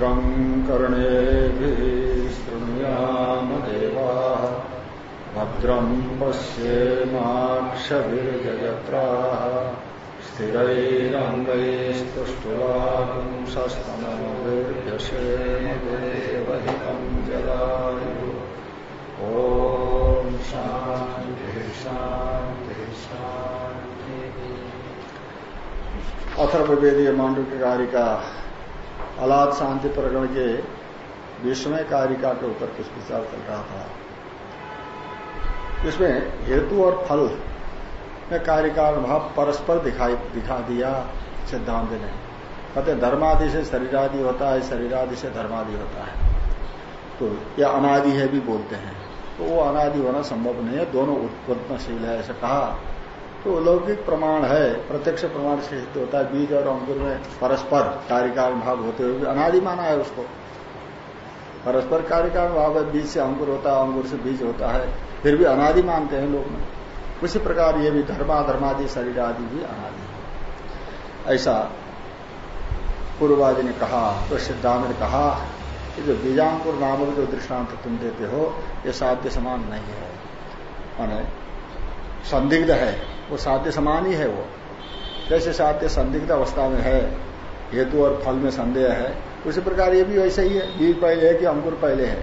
भद्रं कर्णेभिः देवाः भद्रं पश्येमाक्षभिर्जयत्राः। स्थिरैरङ्गैस्तुष्टुवांसस्तनोभिर्यशेमदेवहितं जलायु। अथर्ववेदीय मांडव्य अलाद शांति प्रकरण के विस्मय कारिका के ऊपर कुछ विचार चल रहा था। इसमें हेतु और फल में कार्यकाल भाव परस्पर दिखाई, दिखा दिया सिद्धांत ने। कहते धर्मादि से शरीरादि होता है, शरीरादि से धर्मादि होता है। तो यह अनादि है भी बोलते हैं। तो वो अनादि होना संभव नहीं है, दोनों उत्पन्नशील है, ऐसा कहा। तो लौकिक प्रमाण है, प्रत्यक्ष प्रमाण से सिद्ध होता है, बीज और अंकुर में परस्पर कार्यकाल भाव होते हुए अनादि माना है उसको। परस्पर कार्यकाल भाव है, बीज से अंकुर होता है अंकुर से बीज होता है, फिर भी अनादि मानते हैं लोग। उसी प्रकार ये भी धर्माधर्मादि शरीर आदि भी अनादि ऐसा पूर्वादि ने कहा तो सिद्धांत ने कहा, कि जो बीजांकुर नामक जो दृष्टांत तुम देते हो, ये साध्य समान नहीं है। संदिग्ध है, वो साध्य समान ही है वो। जैसे साध्य संदिग्ध अवस्था में है, हेतु और फल में संदेह है, उसी प्रकार ये भी वैसे ही है। बीज पहले है कि अंकुर पहले है?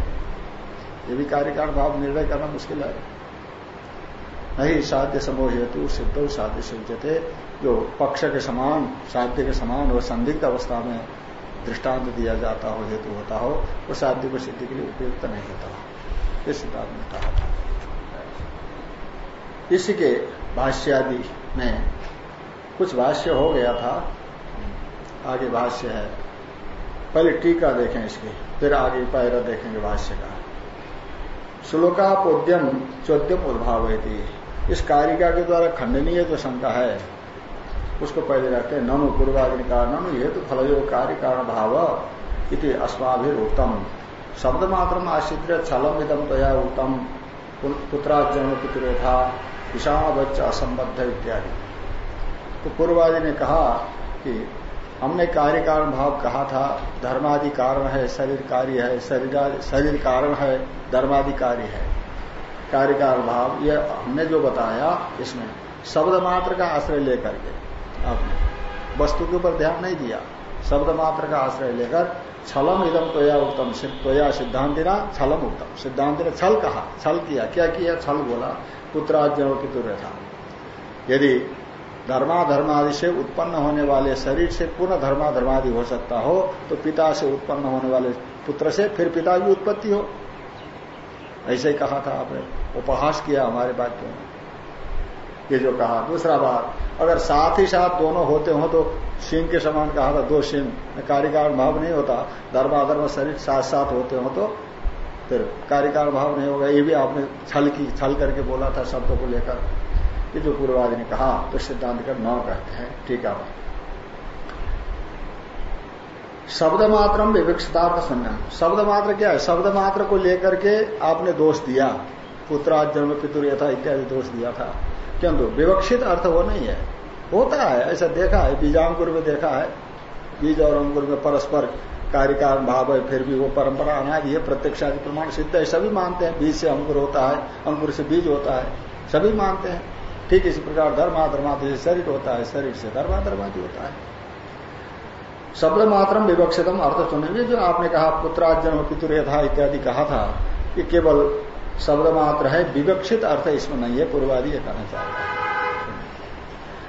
ये भी कार्यकार भाव निर्णय करना मुश्किल है। नहीं, साध्य समूह हेतु सिद्ध साध्य सिद्धते जो पक्ष के समान, साध्य के समान और संदिग्ध अवस्था में दृष्टांत दिया जाता हो, हेतु होता हो, वो साध्य को सिद्धि के लिए उपयुक्त नहीं होता। इस सिद्धांत ने कहा था। इसी के भाष्यादि में कुछ भाष्य हो गया था। आगे भाष्य है। पहले टीका देखें इसके, फिर आगे पैरा देखेंगे भाष्य का। श्लोकापोद्यम चौद्यम उद्भाव इस कारिका के द्वारा खंडनीय जो शंका है, उसको पहले रखते हैं, ननु पूर्वाग्नि का ननु हेतु फलयो कार्य कारण भाव इति अस्माभिर उत्तम शब्द मात्र आश्रित छलम इदम तया उत्तम पुत्राजन्म पितुरेथा विषाण बच्चा असंबद्ध इत्यादि। तो पूर्वादि ने कहा कि हमने कार्य कारण भाव कहा था, धर्मादि कारण है, शरीर कार्य है, शरीर शरीर कारण है, धर्मादि कार्य है। कार्य कारण भाव, ये हमने जो बताया, इसमें शब्द मात्र का आश्रय लेकर के आपने वस्तु के ऊपर ध्यान नहीं दिया। शब्द मात्र का आश्रय लेकर छलम इदम तोया उत्तम तोया सिद्धांतिना छलम उत्तम सिद्धांत ने छल कहा, छल किया। क्या किया? छल बोला पुत्राज्ञ की तुर्य था यदि धर्माधर्मादि से उत्पन्न होने वाले शरीर से पुनः धर्माधर्मादि हो सकता हो तो पिता से उत्पन्न होने वाले पुत्र से फिर पिता की उत्पत्ति हो। ऐसे ही कहा था आपने, उपहास किया हमारे वाक्यों में। ये जो कहा, दूसरा बात, अगर साथ ही साथ दोनों होते हो तो सिंह के समान कहा था, दो सिंह कार्यकाल भाव नहीं होता, धर्माधर्म शरीर साथ साथ होते हो तो फिर कार्यकाल भाव नहीं होगा, ये भी आपने छल की, छल करके बोला था, शब्दों को लेकर। ये जो पूर्वादि ने कहा तो सिद्धांत कर नौ कहते हैं, ठीक है। शब्द मात्र विविक्षतार्थ सुनना शब्द मात्र क्या है? शब्द मात्र को लेकर के आपने दोष दिया। पुत्राज जन्म पितुर, यथा इत्यादि दोष दिया था। किंतु विवक्षित अर्थ वो नहीं है। होता है, ऐसा देखा है, बीजांकुर में देखा है। बीज और अंकुर में परस्पर कार्यकाल भाव है, फिर भी वो परंपरा अनादि है प्रत्यक्षादि प्रमाण सिद्ध है, सभी मानते हैं, बीज से अंकुर होता है, अंकुर से बीज होता है, सभी मानते हैं। ठीक इसी प्रकार धर्माधर्मादि से शरीर होता है, शरीर से धर्माधर्मादि होता है। शब्द मात्रम विवक्षितम अर्थ सुनेंगे जो आपने कहा पुत्राजन्म पितुरेधा इत्यादि कहा था कि केवल शब्द मात्र है, विवक्षित अर्थ इसमें नहीं है, पूर्वादि ये कहना चाहता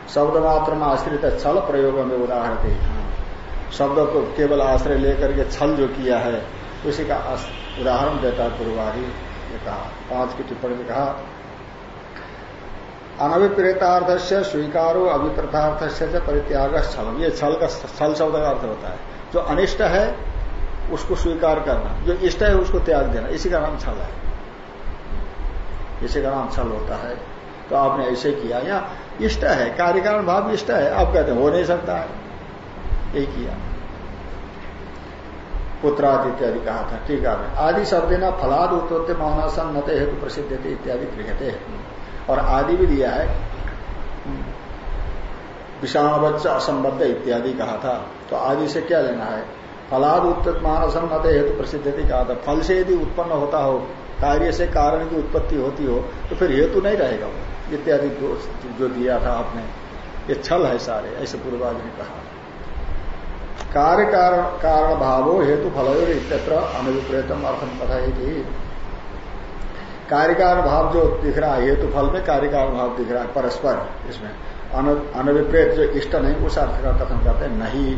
शब्द मात्र में आश्रित छल प्रयोग में उदाहरण थे शब्द को केवल आश्रय लेकर के छल जो किया है, उसी का उदाहरण देता है पूर्वादि ये कहा। पाँच की टिप्पणी में कहा अनभिप्रेतार्थ से स्वीकारो अभिप्रथार्थ से परित्याग छल ये छल का छल शब्द का अर्थ होता है। जो अनिष्ट है, उसको स्वीकार करना। जो इष्ट है, उसको त्याग देना। इसी का नाम छल है। इसी का नाम छल होता है। तो आपने ऐसे किया। या इष्ट है, कार्यकारण भाव इष्ट है। आप कहते हो नहीं सकता। है यही किया। पुत्राद इत्यादि कहा था, ठीक है। आदि शब्द ना फलाद उत्पत्ति मोहनासन नते हेतु प्रसिद्ध थे इत्यादि गृहते और आदि भी दिया है। विषाण बच्चा असंबद्ध इत्यादि कहा था। तो आदि से क्या लेना है? फलाद उत्पत्त मानसम न हेतु प्रसिद्ध कहा था। फल से यदि उत्पन्न होता हो, कार्य से कारण की उत्पत्ति होती हो तो फिर हेतु नहीं रहेगा वो। इत्यादि जो दिया था आपने, ये छल है सारे, ऐसे पूर्वाज ने कहा। कार्य कारण कारण भावो हेतु फल इत्यत्र अनभिप्रेतम अर्थम कथाई कार्यकार भाव जो दिख रहा है, हेतु फल में कार्यकार भाव दिख रहा है, परस्पर इसमें। अनभिप्रेत जो इष्ट नहीं, उस अर्थ का कथन करते हैं, नहीं।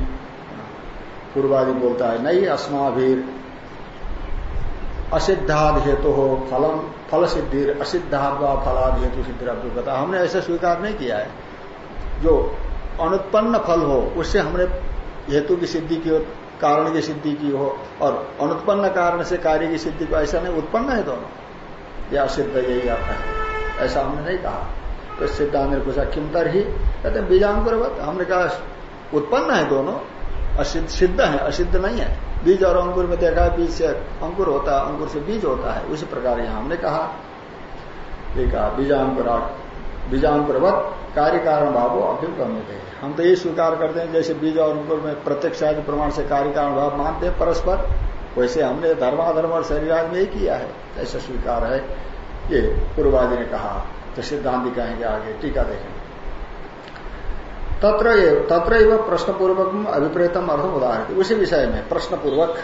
पूर्वादि बोलता है, नहीं अस्माभीर असिद्धाद हेतु हो फलम फल सिद्धि असिद्धाद व फलाद हेतु सिद्धि अभ्युगता हमने ऐसे स्वीकार नहीं किया है। जो अनुत्पन्न फल हो, उससे हमने हेतु की सिद्धि की हो, कारण की सिद्धि की हो, और अनुत्पन्न कारण से कार्य की सिद्धि को ऐसा नहीं, उत्पन्न है दोनों। या सिद्ध यही आता है। ऐसा हमने नहीं कहा। तो सिद्धांत ने पूछा किमतर ही कहते बीजांकुर हमने कहा, उत्पन्न है दोनों, असिद्ध, सिद्ध है, असिद्ध नहीं है। बीज और अंकुर में देखा है बीज से अंकुर होता है, अंकुर से बीज होता है। उसी प्रकार यहाँ हमने कहा। बीजांकुरा बीजांकुरवत कार्य कारण भाव अभ्युगम्य थे हम तो ये स्वीकार करते हैं, जैसे बीज और अंकुर में प्रत्यक्ष आदि प्रमाण से कार्य कारण भाव मानते हैं परस्पर, वैसे हमने धर्माधर्म और शरीर में ही किया है, ऐसा स्वीकार है। ये पूर्वादि ने कहा तो सिद्धांत कहेंगे आगे, टीका देखेंगे तत्र तत्र प्रश्न पूर्वक अभिप्रेतम अर्थ उदाहरण उसी विषय में प्रश्न पूर्वक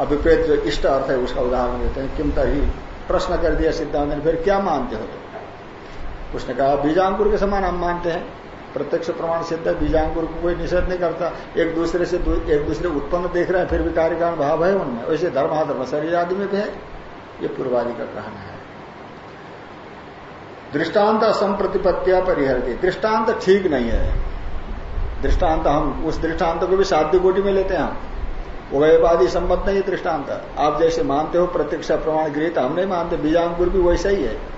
अभिप्रेत जो इष्ट अर्थ है, उसका उदाहरण देते हैं। किम तरी प्रश्न कर दिया सिद्धांत ने, फिर क्या मानते हो तो उसने कहा बीजांकुर के समान हम मानते हैं। प्रत्यक्ष प्रमाण सिद्ध है बीजांकुर को कोई निषेध नहीं करता। एक दूसरे से दू, एक दूसरे उत्पन्न देख रहे हैं फिर भी कार्यकारण भाव है उनमें। वैसे धर्माधर्म शरीर आदि में भी है ये पूर्वादि का कहना है। दृष्टांत असंप्रतिपत्तिया परिहरती। दृष्टांत ठीक नहीं है। दृष्टांत हम उस दृष्टांत को भी साध्य कोटि में लेते हैं हम। उभयवादी सम्मत नहीं दृष्टांत। आप जैसे मानते हो प्रत्यक्ष प्रमाण गृहित हम नहीं मानते। बीजांकुर भी वैसा ही है।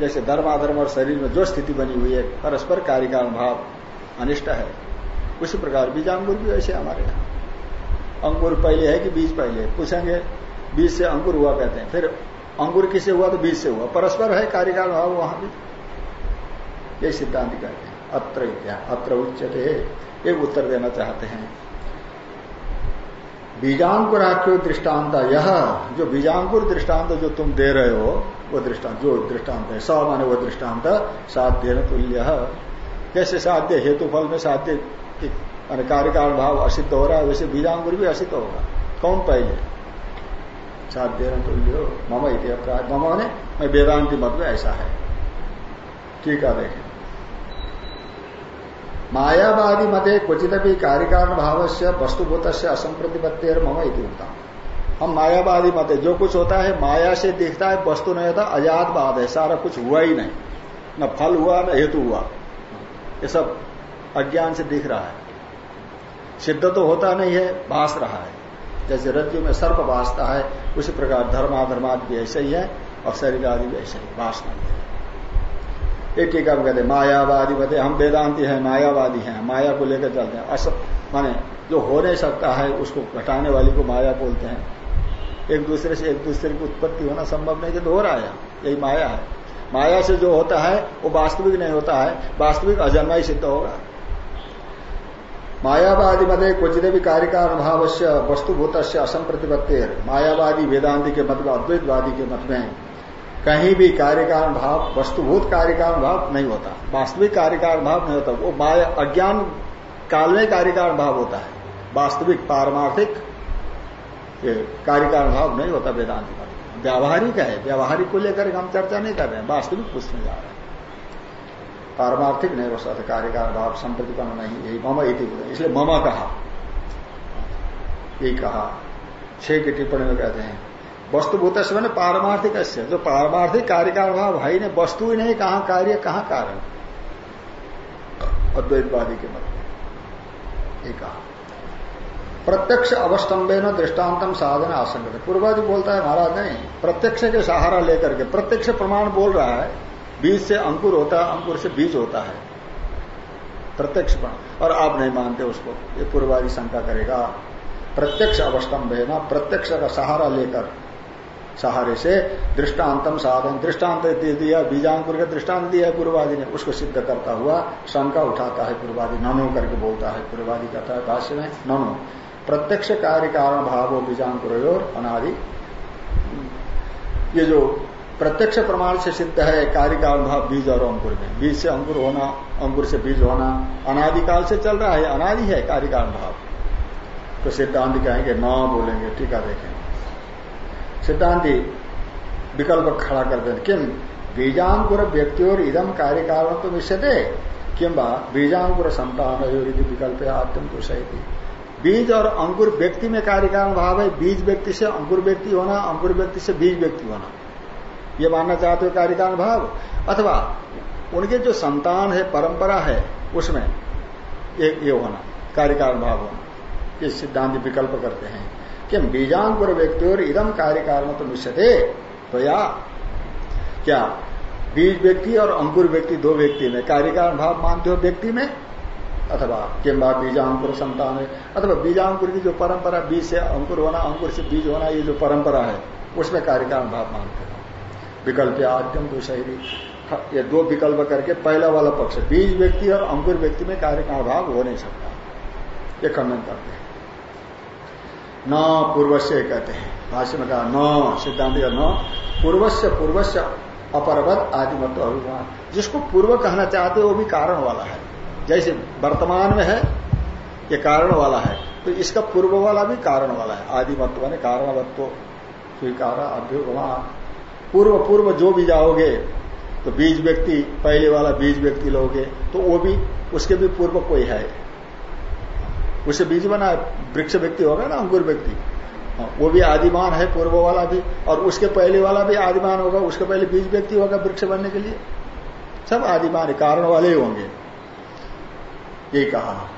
जैसे धर्माधर्म और शरीर में जो स्थिति बनी हुई है, परस्पर कार्यकारण भाव अनिष्ट है। उसी प्रकार बीजांकुर भी वैसे हमारे यहाँ। अंकुर पहले है कि बीज पहले? पूछेंगे। बीज से अंकुर हुआ कहते हैं। फिर अंकुर किसे हुआ? तो बीज से हुआ। परस्पर है, कार्यकाल भाव वहाँ भी। ये सिद्धांत कहते हैं। अत्र अत्र उच्चते एक उत्तर देना चाहते हैं। बीजांकुराख्यो दृष्टांत, यह जो बीजांकुर दृष्टांत जो तुम दे रहे हो, वो दृष्टांत, जो दृष्टांत है, स माने वो दृष्टांत, साध्य तुल्य। जैसे साध्य? हेतु फल में साध्य कार्यकाल भाव असिद्ध हो रहा है, वैसे बीजांकुर भी असिद्ध होगा। कौन पहले साध्य तुल्य। मम इति मम ने मैं वेदांति मत में ऐसा है। ठीक है, देखें। मायावादी मते क्वचित भी कार्यकारण भाव से वस्तुभूत से असंप्रतिपत्ति मम इति हम मायावादी मते जो कुछ होता है, माया से दिखता है, वस्तु नहीं होता, अजात बाद है, सारा कुछ हुआ ही नहीं। न फल हुआ, न हेतु हुआ। ये सब अज्ञान से दिख रहा है। सिद्ध तो होता नहीं है भाष रहा है। जैसे रज्जु में सर्प भाषता है, उसी प्रकार धर्माधर्माद भी ऐसे ही है, और शरीर आदि भी ऐसे ही भाष नहीं है। एक टीका में कहते मायावादी बते हम वेदांति हैं, मायावादी हैं, माया को लेकर चलते हैं। अस माने, जो हो नहीं सकता है, उसको घटाने वाली को माया बोलते हैं। एक दूसरे से एक दूसरे की उत्पत्ति होना संभव नहीं तो हो रहा है। यही माया है। माया से जो होता है, वो वास्तविक नहीं होता है, वास्तविक अजन्मा ही सिद्ध होगा। मायावादी मत क्वचित भी कार्यकार भाव से वस्तुभूत असंप्रतिपत्ति मायावादी वेदांति के मत में अद्वैतवादी के मत में कहीं भी कार्यकारण भाव, वस्तुभूत कार्यकारण भाव नहीं होता। वास्तविक कार्यकारण भाव नहीं होता। वो माया अज्ञान काल में कार्यकारण भाव होता है। वास्तविक पारमार्थिक कार्यकारण भाव नहीं होता वेदांत का व्यावहारिक है, व्यावहारिक को लेकर हम चर्चा नहीं कर रहे हैं, वास्तविक पूछने जा रहे हैं। पारमार्थिक नहीं हो सकता कार्यकारण भाव संप्रतिपन्न नहीं, यही मम इति इसलिए ममा कहा। यही कहा। छह की टिप्पणी में कहते हैं वस्तुभूत मैंने पारमार्थिक जो पारमार्थिक कार्य का अभाव ही नहीं, वस्तु ही नहीं, कहा कार्य, कहाँ कारण? अद्वैतवादी के मत में। कहा। प्रत्यक्ष अवस्तंभे न दृष्टान्तम साधन आसंगत। पूर्वादि बोलता है, महाराज, नहीं, प्रत्यक्ष के सहारा लेकर के, प्रत्यक्ष प्रमाण बोल रहा है, बीज से अंकुर होता है, अंकुर से बीज होता है। प्रत्यक्ष प्रमाण। और आप नहीं मानते उसको, ये पूर्वादि शंका करेगा। प्रत्यक्ष अवस्तंभ है ना प्रत्यक्ष का सहारा लेकर सहारे से दृष्टांतम साधन दृष्टांत दे दिया, बीजांकुर का दृष्टांत दिया पूर्वादि ने। उसको सिद्ध करता हुआ शंका उठाता है पूर्वादि, ननो करके बोलता है पूर्वादि कहता है भाष्य में, ननो। प्रत्यक्ष कार्य कारण भाव बीजांकुर अनादि। ये जो प्रत्यक्ष प्रमाण से सिद्ध है, कार्य कारण भाव बीज और अंकुर में। बीज से अंकुर होना, अंकुर से बीज होना अनादिकाल से चल रहा है, अनादि है कार्य कारण भाव। तो सिद्धांत कहेंगे, न बोलेंगे, टीका देखेंगे। सिद्धांति विकल्प खड़ा कर देते किम? बीजांकुर व्यक्ति और इदम कार्य कारण तो मिश्यते किम्बा बीजांकुर संतान विकल्प आत्म तो सही बीज और अंकुर व्यक्ति में कार्य कारण भाव है, बीज व्यक्ति से अंकुर व्यक्ति होना, अंकुर व्यक्ति से बीज व्यक्ति होना। ये मानना चाहते हो कार्य कारण भाव? अथवा उनके जो संतान है, परंपरा है, उसमें एक ये होना कार्य कारण भाव होना। ये सिद्धांत विकल्प करते हैं। कि बीजांकुर व्यक्ति और इदम कार्य कारण तो मिश्रते तो या क्या? बीज व्यक्ति और अंकुर व्यक्ति दो व्यक्ति में कार्य कारण भाव मानते हो व्यक्ति में? अथवा किम्बा बीजांकुर संतान है? अथवा बीजांकुर की जो परंपरा, बीज से अंकुर होना, अंकुर से बीज होना, ये जो परंपरा है, उसमें कार्य कारण भाव मानते हो। विकल्प आद्यम तो सही ये दो विकल्प करके पहला वाला पक्ष बीज व्यक्ति और अंकुर व्यक्ति में कार्य का अभाव हो नहीं सकता। ये खंडन करते हैं। न पूर्वश्य कहते हैं। भाष्य में कहा, न, सिद्धांत न पूर्वश्य पूर्वश्य अपरवत, आदिमत्व अभिमान जिसको पूर्व कहना चाहते वो भी कारण वाला है। जैसे वर्तमान में है, ये कारण वाला है तो इसका पूर्व वाला भी कारण वाला है। आदिमत्व ने कारणवत्व, स्वीकार अभ्युगमान पूर्व पूर्व जो भी जाओगे तो बीज व्यक्ति, पहले वाला बीज व्यक्ति लोगे तो वो भी, उसके भी पूर्व कोई है। उसे बीज बना वृक्ष व्यक्ति होगा ना अंकुर व्यक्ति। हाँ, वो भी आदिमान है पूर्व वाला भी और उसके पहले वाला भी आदिमान होगा उसके पहले बीज व्यक्ति होगा वृक्ष बनने के लिए। सब आदिमान कारण वाले ही होंगे। ये कहा।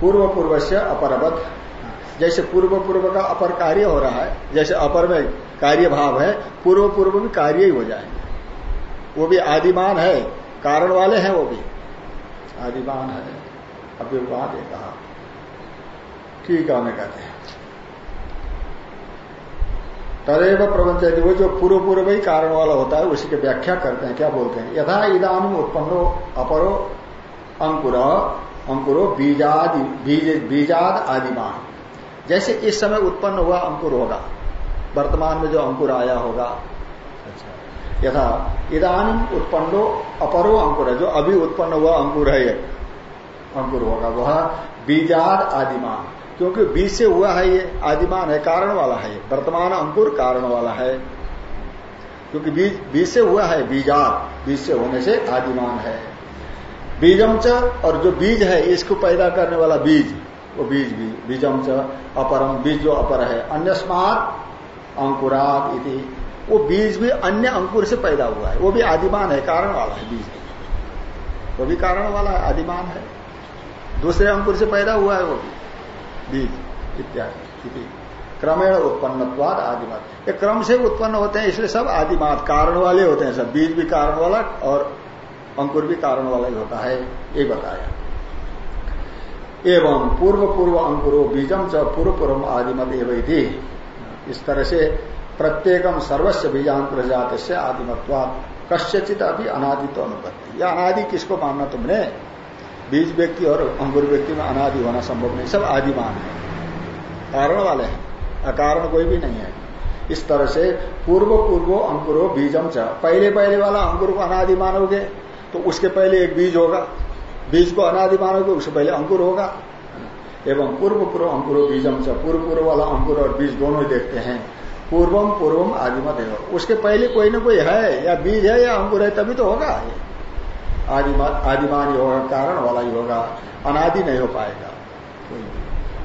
पूर्व पूर्व से अपरबद्ध। जैसे पूर्व पूर्व का अपर कार्य हो रहा है जैसे अपर में कार्य भाव है पूर्व पूर्व भी कार्य ही हो जाएँगे। वो भी आदिमान है कारण वाले हैं वो भी। आदिमान है। अभ्युपाद कहा। ठीक है हमें कहते हैं। तदेव प्रबंध वो जो पूर्व पूर्व ही कारण वाला होता है, उसी की व्याख्या करते हैं, क्या बोलते हैं? यथा इदानी उत्पन्नो, अपरो, अंकुर, अंकुरो, बीजाद, बीज, बीजाद आदिमान। जैसे इस समय उत्पन्न हुआ अंकुर होगा, वर्तमान में जो अंकुर आया होगा। अच्छा। यथा इदानी उत्पन्नो, अपरो अंकुर है, जो अभी उत्पन्न हुआ अंकुर है ये। अंकुर होगा वह बीजाद आदिमान। क्योंकि बीज से हुआ है ये, आदिमान है, कारण वाला है। वर्तमान अंकुर कारण वाला है। क्योंकि बीज बीज से हुआ है बीजाद बीज से होने से आदिमान है। बीजम च और जो बीज है, इसको पैदा करने वाला बीज, वो बीज भी बीजम च अपरम, बीज जो अपर है अन्य अंकुरात इति। वो बीज भी अन्य अंकुर से पैदा हुआ है। वो भी आदिमान है, कारण वाला है, बीज। वो भी कारण वाला है, आदिमान है। दूसरे अंकुर से पैदा हुआ है वो भी। बीज, इत्यादि क्रमेण उत्पन्नवाद आदिमात। ये क्रम से उत्पन्न होते हैं, इसलिए सब आदिमात कारण वाले होते हैं। सब बीज भी कारण वाला और अंकुर भी कारण वाला ही होता है, ये बताया। एवं पूर्व पूर्व अंकुरो बीजम च पूर्व पूर्व आदिमत एवं इस तरह से प्रत्येकम सर्वस्व बीजांकुर जात से आदिमत्वाद कश्यचित अभी अनादित्व अनुपत्ति। या अनादि किसको मानना तुमने? बीज व्यक्ति और अंकुर व्यक्ति में अनादि होना संभव नहीं। सब आदिमान है। कारण वाले हैं। अकारण कोई भी नहीं है। इस तरह से पूर्व पूर्वो अंकुरो बीजम च। पहले पहले वाला अंकुर को अनादि मानोगे तो उसके पहले एक बीज होगा। बीज को अनादि मानोगे, उससे पहले अंकुर होगा। एवं पूर्व पूर्व अंकुरो बीजम से पूर्व पूर्व वाला अंकुर और बीज दोनों ही देखते हैं। पूर्वम पूर्वम आदिमत है उसके पहले कोई ना कोई है, या बीज है या अंकुर है, तभी तो होगा। आदिमान योग कारण वाला होगा। अनादि नहीं हो पाएगा।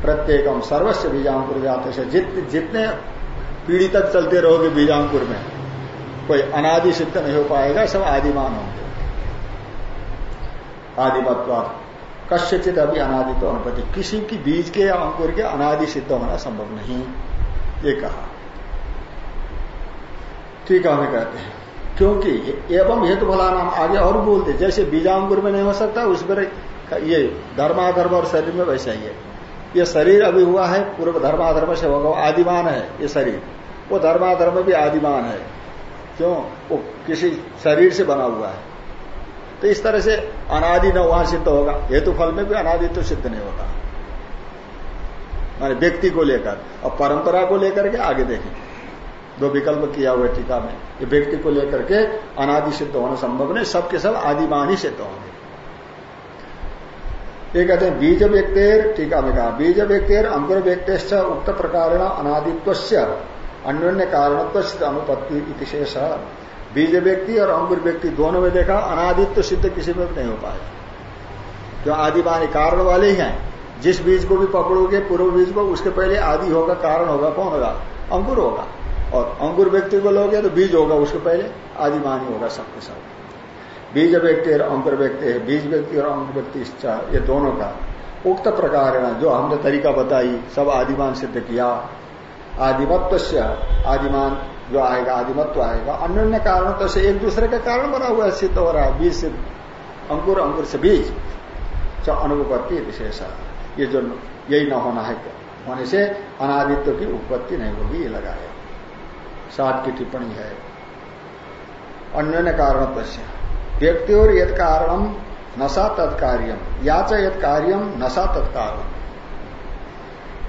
प्रत्येकम सर्वस्व बीजांकुर जाते से जित, जितने पीढ़ी तक चलते रहोगे बीजांकुर में कोई अनादि सिद्ध नहीं हो पाएगा सब आदिमान होंगे। आदिमत्वाद। कश्यचित अभी अनादि तो अनुपति किसी की बीज के या अंकुर के अनादि सिद्ध होना संभव नहीं। ये कहा। ठीक है हमें कहते हैं। क्योंकि एवं हेतु भला नाम आगे और बोलते, जैसे बीजांकुर में नहीं हो सकता, उस पर ये धर्माधर्म और शरीर में वैसा ही है। ये शरीर अभी हुआ है, पूर्व धर्माधर्म से होगा आदिमान है, ये शरीर। वो धर्माधर्म भी आदिमान है। क्यों? वो किसी शरीर से बना हुआ है। तो इस तरह से अनादि न वहाँ सिद्ध होगा। हेतु फल में भी अनादि तो सिद्ध नहीं होता। माने व्यक्ति को लेकर, और परंपरा को लेकर के आगे देखें दो विकल्प किया हुआ टीका में। ये व्यक्ति को लेकर के अनादि सिद्ध होना संभव नहीं, सबके सब आदिमान ही सिद्ध होंगे। ये कहते हैं, बीज व्यक्तिर, टीका में कहा, बीज व्यक्तिर, अंकुर व्यक्ति उक्त प्रकार अनादित्व अन्योन्य कारणत्व अनुपत्ति विशेष बीज व्यक्ति और अंकुर व्यक्ति दोनों में देखा, अनादित्व सिद्ध किसी में नहीं हो पाएगा जो आदिमानी कारण वाले ही हैं, जिस बीज को भी पकड़ोगे, पूर्व बीज को, उसके पहले आदि होगा, कारण होगा, कौन होगा? अंकुर होगा। और अंकुर व्यक्ति को लोगे तो बीज होगा उसके पहले, आदिमानी होगा सबके सब। बीज व्यक्ति और अंकुर व्यक्ति है, बीज व्यक्ति और अंकुर व्यक्ति इच्छा ये दोनों का उक्त प्रकार है जो हमने तरीका बताई, सब आदिमान सिद्ध किया। आदिमत्व से आदिमान जो आएगा, आदिमत्व आएगा। अन्य कारणों तो से एक दूसरे का कारण बना हुआ है, सिद्ध हो रहा है, बीज से अंकुर अंकुर से बीज। अनुपत्ति विशेष। ये जो यही न होना है, होने से अनादित्व की उपपत्ति नहीं होगी, ये लगाया सात की टिप्पणी है। अन्य कारण व्यक्ति और यद कारणम नशा तत्कार्यम या च यद कार्यम नशा तत्कारण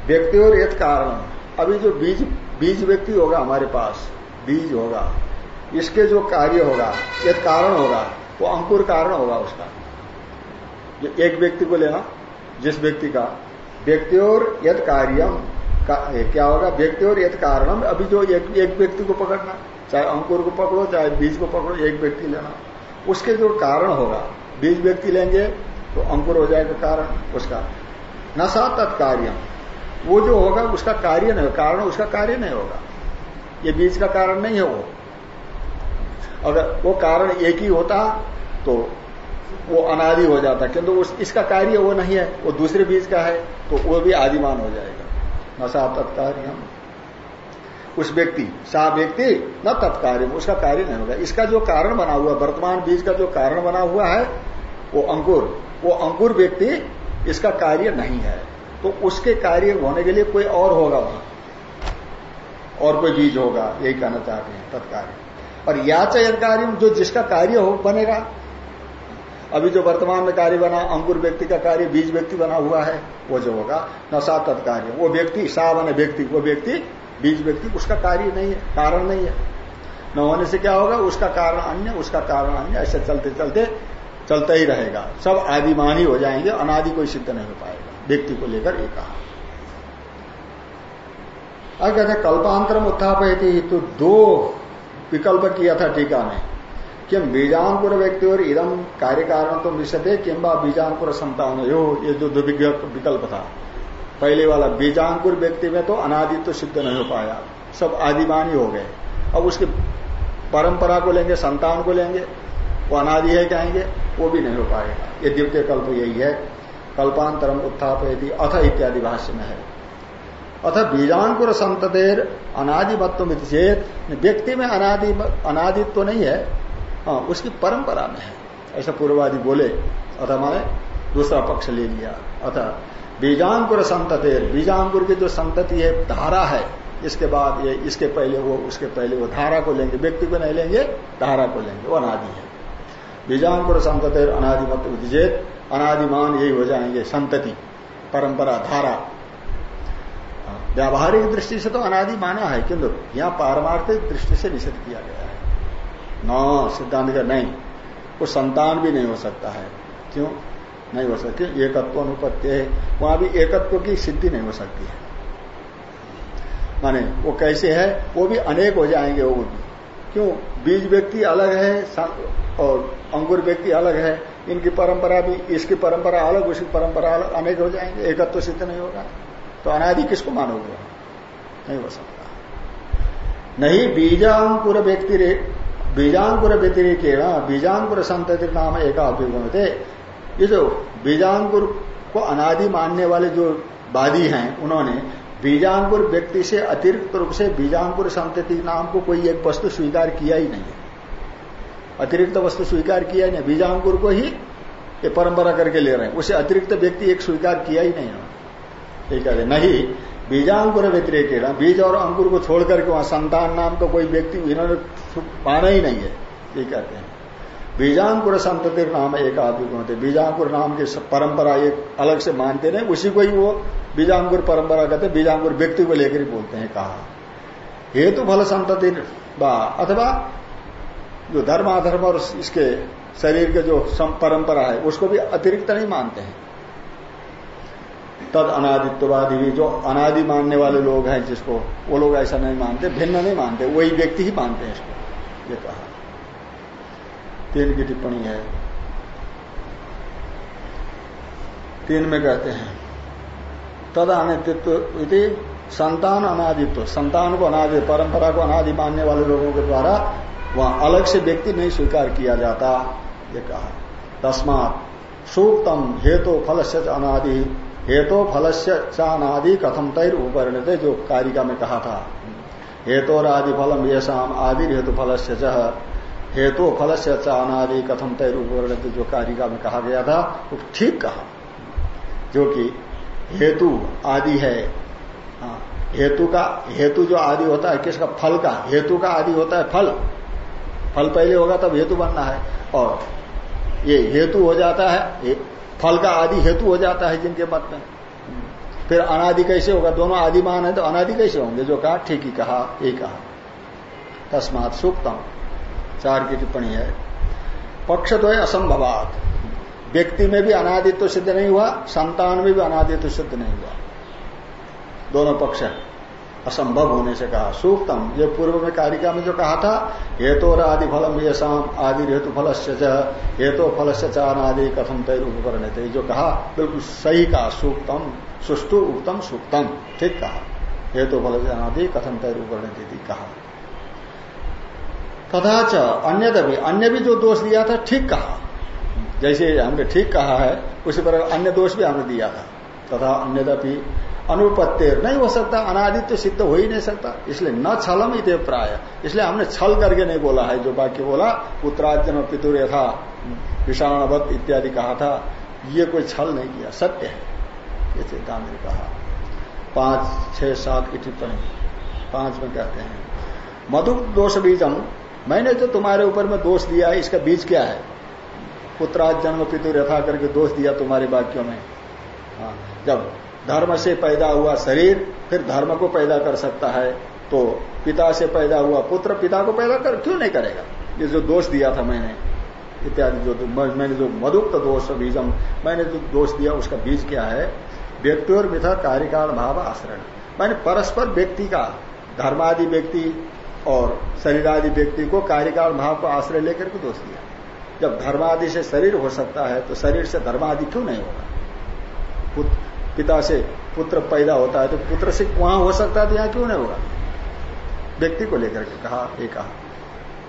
व्यक्ति और यद कारण अभी जो बीज बीज व्यक्ति होगा हमारे पास, बीज होगा, इसके जो कार्य होगा, यद कारण होगा, वो अंकुर कारण होगा उसका। जो एक व्यक्ति को लेना, जिस व्यक्ति का, व्यक्ति और यद कार्यम क्या होगा? व्यक्ति और यद कारणम। अभी जो एक, एक व्यक्ति को पकड़ना चाहे अंकुर को पकड़ो चाहे बीज को पकड़ो एक व्यक्ति लेना। उसके जो कारण होगा बीज व्यक्ति लेंगे तो अंकुर हो जाएगा कारण उसका। नशा तत्कार्य वो जो होगा उसका कार्य नहीं कारण उसका कार्य नहीं होगा। ये बीज का कारण नहीं है वो। अगर वो कारण एक ही होता तो वो अनादि हो जाता। किंतु उस इसका कार्य वो नहीं है। वो दूसरे बीज का है तो वो भी आदिमान हो जाएगा। नशा तत्कार्य उस व्यक्ति, सा व्यक्ति न तत्कार्य उसका कार्य नहीं होगा। इसका जो कारण बना हुआ, वर्तमान बीज का जो कारण बना हुआ है, वो अंकुर। वो अंकुर व्यक्ति, इसका कार्य नहीं है। तो उसके कार्य होने के लिए कोई और होगा वहाँ। और कोई बीज होगा, यही कहना चाहते हैं, तत्कार्य। और या चयन कार्य जो जिसका कार्य हो, बनेगा। अभी जो वर्तमान में कार्य बना, अंकुर व्यक्ति का कार्य, बीज व्यक्ति बना हुआ है, वो जो होगा नशा तत्कार्य वो व्यक्ति सा बने व्यक्ति, वो व्यक्ति, बीज व्यक्ति, उसका कार्य नहीं है, कारण नहीं है। न होने से क्या होगा, उसका कारण अन्य, उसका कारण अन्य, ऐसे चलते चलते चलता ही रहेगा। सब आदिमानी हो जाएँगे, अनादि कोई सिद्ध नहीं हो पाएगा, व्यक्ति को लेकर ये कहा। अब कहते कल्पांतरम उत्थापयती तो दो विकल्प किया था टीका में। कि बीजांकुर व्यक्ति और इदम कार्य कारण तो मिश्रते किम्बा बीजांकुर संतान हो ये जो विकल्प था। पहले वाला बीजांकुर व्यक्ति में तो अनादित्व तो सिद्ध नहीं हो पाया। सब आदिमानी हो गए। अब उसकी परंपरा को लेंगे, संतान को लेंगे, वो अनादि है कहेंगे, वो भी नहीं हो पाएगा। ये द्वितीय कल्प यही है। कल्पांतरम उत्थाप यदि अथ इत्यादि भाष्य में है। अथ बीजांकुर संतदेर अनादिमत्व चेत व्यक्ति में अनादि अनादित्व तो नहीं है हाँ उसकी परंपरा में है। ऐसा पूर्वादि बोले अथा माने दूसरा पक्ष ले लिया। अतः बीजांकुर संतति बीजांकुर की जो संतति है, धारा है, इसके बाद ये, इसके पहले वो, उसके पहले वो धारा को लेंगे, व्यक्ति को नहीं लेंगे, धारा को लेंगे, वो अनादि है। बीजांकुर संतति अनादिमत विजेत अनादिमान यही हो जाएँगे संतति, परंपरा, धारा। व्यावहारिक दृष्टि से तो अनादि माना है, किंतु यहाँ पारमार्थिक दृष्टि से निषेध किया गया है। न, सिद्धांत का नहीं, वो संतान भी नहीं हो सकता है। क्यों? नहीं हो सकती एकत्व अनुपत्य है। वहाँ भी एकत्व की सिद्धि नहीं हो सकती है। माने, वो कैसे है? वो भी अनेक हो जाएँगे वो भी क्यों? बीज व्यक्ति अलग है और अंकुर व्यक्ति अलग है, इनकी परंपरा भी, इसकी परंपरा अलग, उसकी परंपरा अलग, अनेक हो जाएँगे। एकत्व सिद्ध नहीं होगा। तो अनादि किसको मानोगे? नहीं हो सकता। नहीं बीजा बीजांकुर व्यक्ति बीजांकुर व्यतिरिक बीजांकुर संतति नाम एक ये जो बीजांकुर को अनादि मानने वाले जो वादी हैं, उन्होंने बीजांकुर व्यक्ति से अतिरिक्त रूप से बीजांकुर संतति नाम को कोई एक वस्तु स्वीकार किया ही नहीं है। अतिरिक्त वस्तु स्वीकार किया ही नहीं, बीजांकुर को ही परंपरा करके ले रहे हैं। उसे अतिरिक्त व्यक्ति एक स्वीकार किया ही नहीं है? नहीं बीजांकुर व्यतिरिक बीज और अंकुर को छोड़ करके वहाँ संतान नाम का कोई व्यक्ति इन्होंने माना ही नहीं है, ये कहते हैं। बीजांकुर संतति नाम एक होते बीजांकुर नाम की परंपरा एक अलग से मानते नहीं, उसी को ही वो बीजांकुर परंपरा कहते बीजांकुर व्यक्ति को लेकर ही बोलते हैं कहा। हेतु फल संतति अथवा जो धर्म अधर्म और इसके शरीर के जो परंपरा है, उसको भी अतिरिक्त नहीं मानते हैं। तद अनादित्ववादी भी जो अनादि मानने वाले लोग हैं जिसको, वो लोग ऐसा नहीं मानते, भिन्न नहीं मानते, वही व्यक्ति ही मानते हैं इसको, ये कहा। तीन की टिप्पणी है। तीन में कहते हैं, तद अनित्व संतान अनादित्व। संतान को अनादि, परंपरा को अनादि मानने वाले लोगों के द्वारा वहाँ अलग से व्यक्ति नहीं स्वीकार किया जाता, ये कहा। तस्मात सूक्तम हेतु फल से अनादि। हेतु फल से अनादि कथम तैर उपरिणत जो कारिका में कहा था। हेतु और आदि फलम ये शाम आदि हेतु फल से हेतु फल से अनादि कथम तैर उपरिणत जो कारिका में कहा गया था। वो ठीक कहा जो कि हेतु आदि है। हाँ, हेतु का हेतु जो आदि होता है किसका? फल का। हेतु का आदि होता है फल। फल पहले होगा तब हेतु बनना है। और ये हेतु हो जाता है फल का आदि हेतु हो जाता है जिनके मत में। फिर अनादि कैसे होगा? दोनों आदिमान है तो अनादि कैसे होंगे? जो कहा, ठीक ही कहा, एक कहा। तस्मात सूक्तम। चार की टिप्पणी है। पक्ष तो है असंभवात। व्यक्ति में भी अनादित्व सिद्ध नहीं हुआ, संतान में भी अनादित्व सिद्ध नहीं हुआ। दोनों पक्ष है। असंभव होने से कहा, सूक्तम, ये पूर्व में कारिका में जो कहा था हेतु और आदि फलम ये शाम आदि हेतु फल से हेतु फल से चार आदि कथम तय उपकरण थे जो कहा, बिल्कुल सही कहा, सूक्तम सुष्टु उत्तम सूक्तम। ठीक कहा। हेतु फल से आदि कथम तय उपकरण कहा। तथा च अन्य भी अन्य भी जो दोष दिया था, ठीक कहा। जैसे हमने ठीक कहा है, उसी पर अन्य दोष भी हमने दिया था। तथा अन्य अनुपत्य नहीं हो सकता अनादित्य सिद्ध हो ही नहीं सकता। इसलिए न छलम इत प्राय। इसलिए हमने छल करके नहीं बोला है जो वाक्य बोला उत्तराजन पितुर यथा विषाणवत इत्यादि कहा था ये कोई छल नहीं किया। सत्य है। ये सिद्धांत ने कहा। पाँच छह सात की टिप्पणी। पाँच में कहते हैं मधु दोष बीजम। मैंने जो तुम्हारे ऊपर में दोष दिया है इसका बीज क्या है? पुत्राज जन्म पितुर यथा करके दोष दिया तुम्हारे वाक्यों में। हाँ, जब धर्म से पैदा हुआ शरीर, फिर धर्म को पैदा कर सकता है। तो पिता से पैदा हुआ पुत्र, पिता को पैदा कर क्यों नहीं करेगा? ये जो दोष दिया था मैंने, इत्यादि जो मैंने जो मधुक्त दोष, बीजम, मैंने जो दोष दिया, उसका बीज क्या है? व्यक्ति और मिथा कार्यकाल भाव आश्रय मैंने परस्पर व्यक्ति का, धर्मादि व्यक्ति और शरीरादि व्यक्ति को कार्यकाल भाव को आश्रय लेकर के दोष दिया। जब धर्मादि से शरीर हो सकता है तो शरीर से धर्मादि क्यों नहीं होगा? पिता से पुत्र पैदा होता है तो पुत्र से वहाँ हो सकता है तो यहाँ क्यों नहीं होगा? व्यक्ति को लेकर के कहा एक कहा।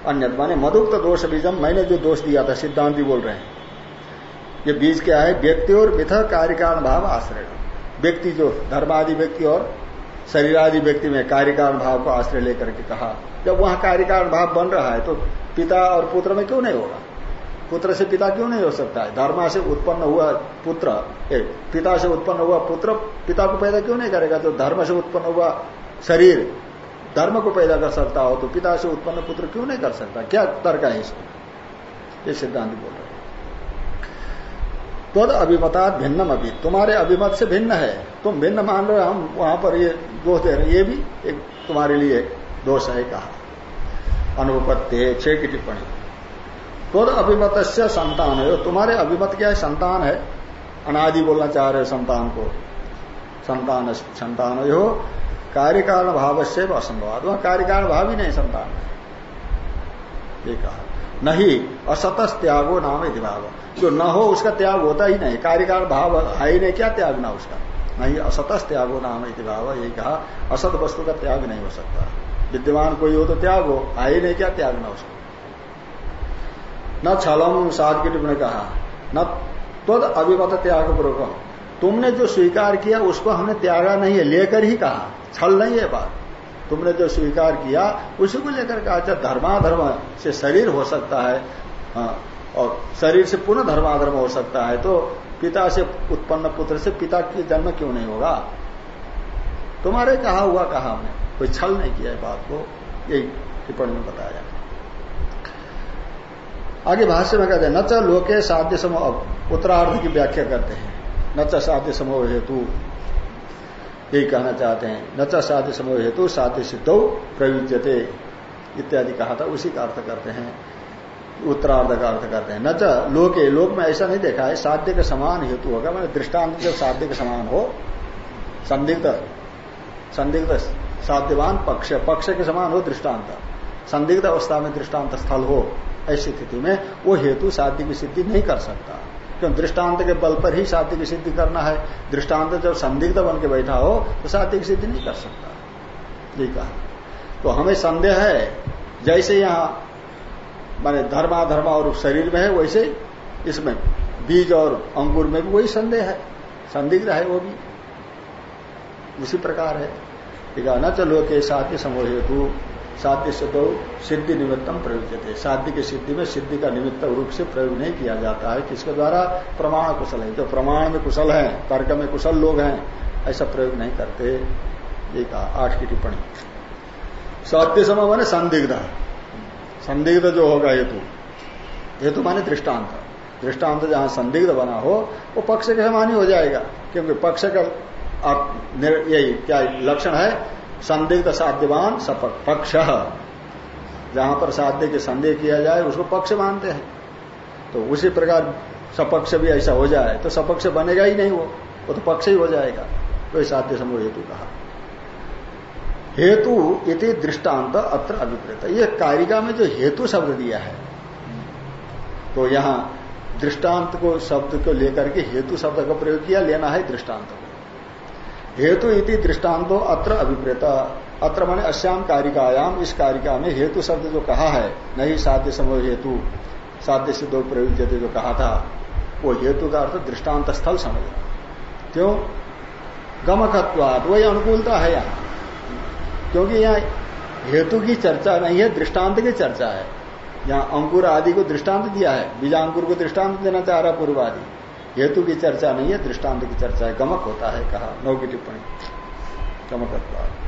अन्य माने मधुक्त दोष बीजम, मैंने जो दोष दिया था, सिद्धांत भी बोल रहे हैं। ये बीज क्या है? व्यक्ति और मिथ कार्यकारण भाव आश्रय। व्यक्ति जो धर्मादि व्यक्ति और शरीर आदि व्यक्ति में कार्यकारण भाव को आश्रय लेकर के कहा, जब वहाँ कार्यकारण भाव बन रहा है तो पिता और पुत्र में क्यों नहीं होगा? पुत्र से पिता क्यों नहीं हो सकता है? धर्मा से उत्पन्न हुआ पुत्र एक पिता से उत्पन्न हुआ पुत्र पिता को पैदा क्यों नहीं करेगा? तो धर्म से उत्पन्न हुआ शरीर, धर्म को पैदा कर सकता हो तो पिता से उत्पन्न पुत्र क्यों नहीं कर सकता? क्या तर्क है इसको ये सिद्धांत बोल रहे तो अभिमता भिन्नम अभी तुम्हारे अभिमत से भिन्न है। तुम भिन्न मान रहे हम वहाँ पर ये दोष दे रहे ये भी एक तुम्हारे लिए दोष है कहा। अनुपत्य छह की टिप्पणी। तो अभिमत से संतान है। तुम्हारे अभिमत क्या है? संतान है। अनादि बोलना चाह रहे संतान को। संतान संतान हो। कार्य कारण भाव से असंभव वह कार्य कारण भाव ही नहीं संतान। ये कहा। नहीं असतस त्यागो नाम भाव। जो न हो, उसका त्याग होता ही नहीं। कार्य कारण भाव है ही नहीं। क्या त्याग ना उसका? नहीं असतस त्यागो नाम भाव। यही कहा। असत वस्तु का त्याग नहीं हो सकता। विद्यमान कोई हो तो त्याग हो ही नहीं। क्या त्याग ना उसका? न छलम साध की टिप्पणी कहा न तद अभिमत त्याग पूर्वक तुमने जो स्वीकार किया उसको हमने त्यागा नहीं है लेकर ही कहा। छल नहीं है बात। तुमने जो स्वीकार किया उसी को लेकर कहा अच्छा धर्माधर्म से शरीर हो सकता है हाँ, और शरीर से पुनः धर्माधर्म हो सकता है तो पिता से उत्पन्न पुत्र से पिता की जन्म क्यों नहीं होगा? तुम्हारे कहा हुआ कहा हमने। कोई छल नहीं किया है बात को यही टिप्पणी में बताया। आगे भाष्य में कहते हैं न च लोके साध्य समूह उत्तरार्ध की व्याख्या करते हैं। न साध्य समूह हेतु। यही कहना चाहते हैं न साध्य समूह हेतु साध्य सिद्धौ प्रयुज्यते। इत्यादि कहा था, उसी का अर्थ करते हैं। उत्तरार्ध का अर्थ करते हैं। न लोके, लोक में ऐसा नहीं देखा है, साध्य के समान हेतु होगा मैंने दृष्टांत जब साध्य के समान हो, संदिग्ध संदिग्ध साध्यवान पक्ष पक्ष के समान हो दृष्टांत। संदिग्ध अवस्था में दृष्टांत स्थल हो। ऐसी स्थिति में वो हेतु साध्य की सिद्धि नहीं कर सकता। क्यों? दृष्टांत के बल पर ही साध्य की सिद्धि करना है। दृष्टांत जब संदिग्ध बन के बैठा हो तो साध्य की सिद्धि नहीं कर सकता। ये कहा। तो हमें संदेह है, जैसे यहाँ, माने धर्माधर्म और शरीर में है, वैसे इसमें बीज और अंगूर में भी वही संदेह है। संदिग्ध है वो भी। उसी प्रकार है। ठीक है, न चलो के साध्य समूह हेतु। साध्य से तो सिद्धि निमित्तम प्रयुक्त थे। साध्य की सिद्धि में सिद्धि का निमित्त रूप से प्रयोग नहीं किया जाता है। किसके द्वारा? प्रमाण कुशल है। जो प्रमाण में कुशल है, तर्क में कुशल लोग हैं, ऐसा प्रयोग नहीं करते। ये कहा, आठ की टिप्पणी। साध्य समय माने संदिग्ध। संदिग्ध जो होगा हेतु। हेतु माने दृष्टांत। दृष्टांत जहाँ संदिग्ध बना हो, वो पक्ष के समान ही हो जाएगा। क्योंकि पक्ष का यही क्या लक्षण है? संदिग्ध साध्यवान पक्ष। जहाँ पर साध्य के संदेह किया जाए, उसको पक्ष मानते हैं। तो उसी प्रकार सपक्ष भी ऐसा हो जाए तो सपक्ष बनेगा ही नहीं वो। वो तो पक्ष ही हो जाएगा। तो साध्य समूह हेतु कहा। हेतु इति दृष्टांत अत्र अभिप्रेत। यह कारिका में जो हेतु शब्द दिया है तो यहाँ दृष्टांत को शब्द को लेकर के हेतु शब्द का प्रयोग किया, लेना है दृष्टांत हेतु इति दृष्टांतो अत्र अभिप्रेत। अत्र माने अश्याम कारिकायाम इस कारिका में हेतु शब्द जो कहा है नहीं साध्य समूह हेतु, साध्य से दो प्रयुक्त जो कहा था, वो हेतु का अर्थ दृष्टांत स्थल समझना क्यों गमकत्वाद वही अनुकूलता है यहाँ। क्योंकि यहाँ हेतु की चर्चा नहीं है दृष्टांत की चर्चा है। यहाँ अंकुर आदि को दृष्टांत दिया है, बीजांकुर को दृष्टांत देना चाह रहा पूर्वादि। हेतु की चर्चा नहीं है, दृष्टांत की चर्चा है, गमक होता है, कहा। नौ की टिप्पणी। गमकत्व।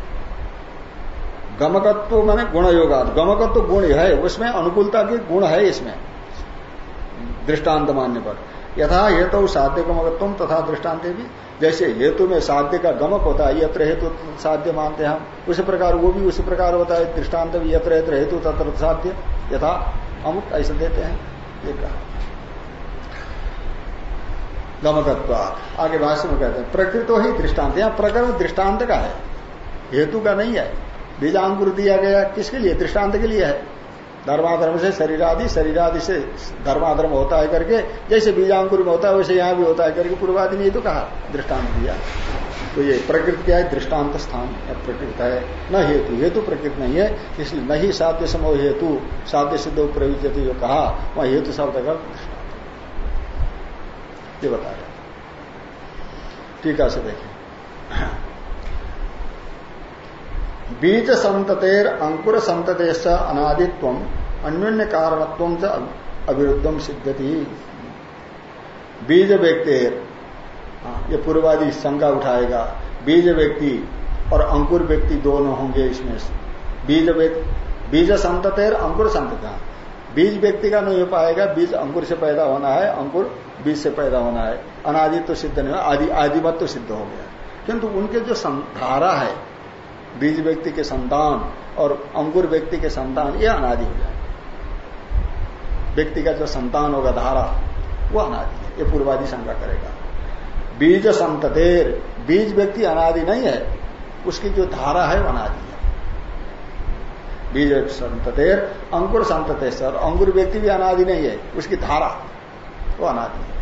गमकत्व मैंने गुण योगाद गमकत्व गुण है, उसमें अनुकूलता के गुण है इसमें। दृष्टांत मानने पर। यथा हेतु तो साध्य गमकत्व तथा दृष्टांत भी। जैसे हेतु में साध्य का गमक होता है, यत्र हेतु साध्य मानते हैं हम। उसी प्रकार वो भी उसी प्रकार होता है दृष्टांत भी यत्र हेतु, तत्र साध्य। यथा अमुक ऐसे देते हैं, ये कहा। गमकत्व आगे भाष्य में कहते हैं, प्रकृतो ही दृष्टांत यहाँ प्रकरण दृष्टांत का है। हेतु का नहीं है। बीजांकुर दिया गया किसके लिए? दृष्टांत के लिए है। धर्माधर्म से शरीरादि शरीरादि से धर्माधर्म होता है करके, जैसे बीजांकुर में होता है, वैसे यहाँ भी होता है करके पूर्वादि ने तो कहा दृष्टांत दिया। तो ये प्रकृति क्या है? दृष्टांत स्थान प्रकृत है। न हेतु। हेतु प्रकृति नहीं है, इसलिए नहीं साध्य समूह हेतु। साध्य सिद्ध प्रयुक्त जो कहा, वह हेतु शब्द का ये बता रहे टीका से देखें। बीज संततेर अंकुर संततेश अनादित्व अन्योन्य कारणत्व से अविरुद्धम सिद्धति बीज व्यक्ति हाँ, ये पूर्वादि शंका उठाएगा। बीज व्यक्ति और अंकुर व्यक्ति दोनों होंगे इसमें बीज बीज संततेर अंकुर संतता बीज व्यक्ति का नहीं हो पाएगा, बीज अंकुर से पैदा होना है, अंकुर बीज से पैदा होना है। अनादि तो सिद्ध नहीं आदि आदिमत तो सिद्ध हो गया। किंतु उनके जो धारा है, बीज व्यक्ति के संतान और अंकुर व्यक्ति के संतान, ये अनादि हो जाए व्यक्ति का जो संतान होगा, धारा, वो अनादि है। ये पूर्वादि शंका करेगा। बीज संततेर, बीज व्यक्ति अनादि नहीं है, उसकी जो धारा है, वो अनादि है। बीज संततेर अंकुर संतते, सर। अंकुर व्यक्ति भी अनादि नहीं है, उसकी धारा, वो अनादि है।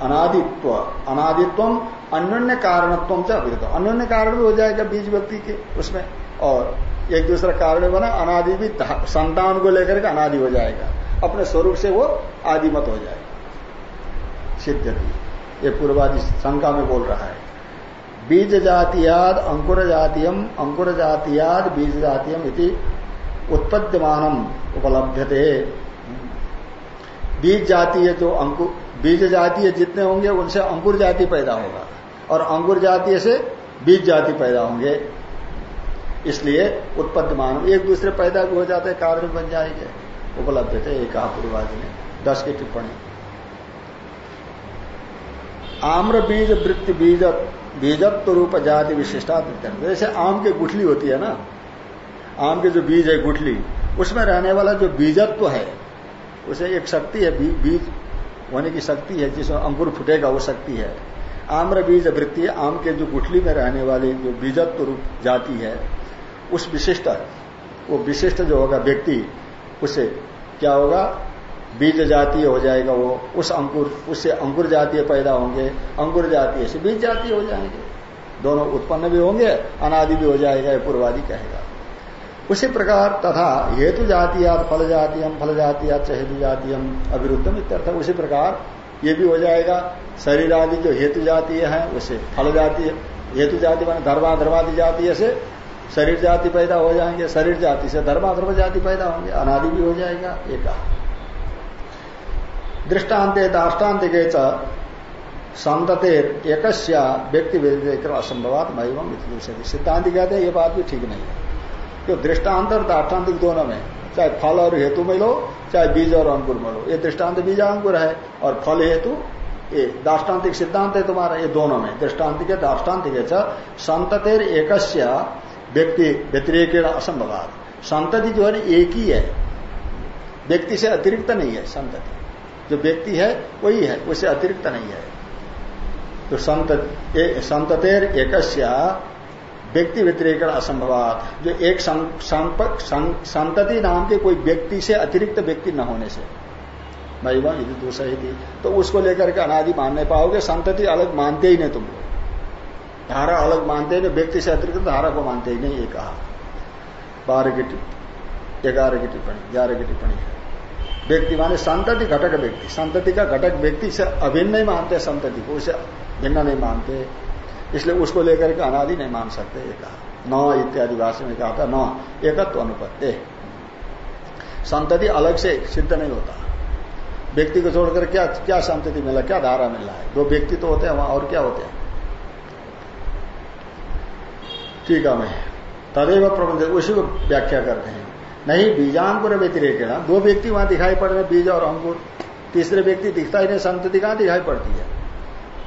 अनादित्व अनादित्व अन्य कारणत्व से अभिरुद्ध। अन्य कारण भी हो जाएगा बीज व्यक्ति के उसमें। और एक दूसरा कारण बना, अनादि भी संतान को लेकर के अनादि हो जाएगा। अपने स्वरूप से वो आदिमत हो जाएगा। सिद्ध ये पूर्वादि शंका में बोल रहा है। बीज जातियाद अंकुर जातीयम अंकुर जातियाद बीज जातीयम इति उत्पद्यमान उपलब्धते बीज जातीय जो अंकुर बीज जातीय जितने होंगे, उनसे अंकुर जाति पैदा होगा और अंकुर जातीय से बीज जाति पैदा होंगे। इसलिए उत्पद्यमान एक दूसरे पैदा भी हो जाते कारण बन जाएँगे। उपलब्ध थे, एक पूर्वादि ने, दस की टिप्पणी। आम्र बीज वृत्ति बीज बीजत्व रूप जाति विशिष्टा जैसे आम की गुठली होती है ना, आम के जो बीज है गुठली, उसमें रहने वाला जो बीजत्व है, उसे एक शक्ति है बीज होने की शक्ति है, जिसमें अंकुर फुटेगा, वो शक्ति है। आम्र बीज वृत्ति आम के जो गुठली में रहने वाली जो बीजत्व रूप जाति है, उस विशिष्ट, वो विशिष्ट जो होगा व्यक्ति, उसे क्या होगा? बीज जातीय हो जाएगा वो, उस अंकुर, उससे अंकुर जातीय पैदा होंगे, अंकुर जातीय से बीज जातीय हो जाएँगे। दोनों उत्पन्न भी होंगे, अनादि भी हो जाएगा, ये पूर्वादि कहेगा। उसी प्रकार तथा हेतु जातीयात, फल जातीयम, फल जातीयात हेतु जातीयम अविरुद्धम इत्यर्थ उसी प्रकार ये भी हो जाएगा, शरीर आदि जो हेतु जातीय है, उसे फल जातीय, हेतु जाति मान धर्मा धर्मादि जातीय से शरीर जाति पैदा हो जाएँगे, शरीर जाति से धर्माधर्म जाति पैदा होंगे, अनादि भी हो जाएगा एक दृष्टांत दाष्टान्त के संततेर एक व्यक्ति व्यक्ति असंभवात महिम सिद्धांत कहते हैं ये बात भी ठीक नहीं है। क्यों दृष्टांत और दाष्टान्तिक दोनों में, चाहे फल और हेतु में लो चाहे बीज और अंकुर में लो ये दृष्टांत बीज अंकुर है और फल हेतु, ये दाष्टान्तिक सिद्धांत है तुम्हारा, ये दोनों में, दृष्टान्तिक दाष्टान्तिक संततेर एक व्यक्ति व्यतिरेक असंभवात संतति जो है एक ही है। व्यक्ति से अतिरिक्त नहीं है संतति जो व्यक्ति है वही है उसे अतिरिक्त नहीं है। तो संत ए, संततेर एक व्यक्ति व्यतिरेक असंभवात। जो एक संतति नाम के कोई व्यक्ति से अतिरिक्त व्यक्ति न होने से। महिमा यदि दूसरा ही थी। तो उसको लेकर के अनादि मानने पाओगे संतति अलग मानते ही नहीं तुम धारा अलग मानते ही नहीं व्यक्ति से अतिरिक्त धारा को मानते ही नहीं ये कहा। बारह की टिप्पणी ग्यारह की टिप्पणी ग्यारह की टिप्पणी है। व्यक्ति माने संतति घटक व्यक्ति। संतति का घटक व्यक्ति से अभिन्न नहीं मानते संतति को उसे भिन्न नहीं मानते। इसलिए उसको लेकर के अनादि नहीं मान सकते कहा। न इत्यादि भाषा में कहा था, न। एकत्व अनुपत्ति। संतति अलग से सिद्ध नहीं होता। व्यक्ति को छोड़कर क्या क्या संतति मिला, क्या धारा मिला है? दो व्यक्ति तो होते हैं, वहाँ और क्या होते हैं? ठीक है मैं तदेव प्रबंध, उसी को व्याख्या करते हैं। नहीं बीजांकुर व्यतिरेक दो व्यक्ति वहाँ दिखाई पड़ रहे बीज और अंकुर। तीसरे व्यक्ति दिखता ही नहीं संतति कहाँ दिखाई पड़ती है।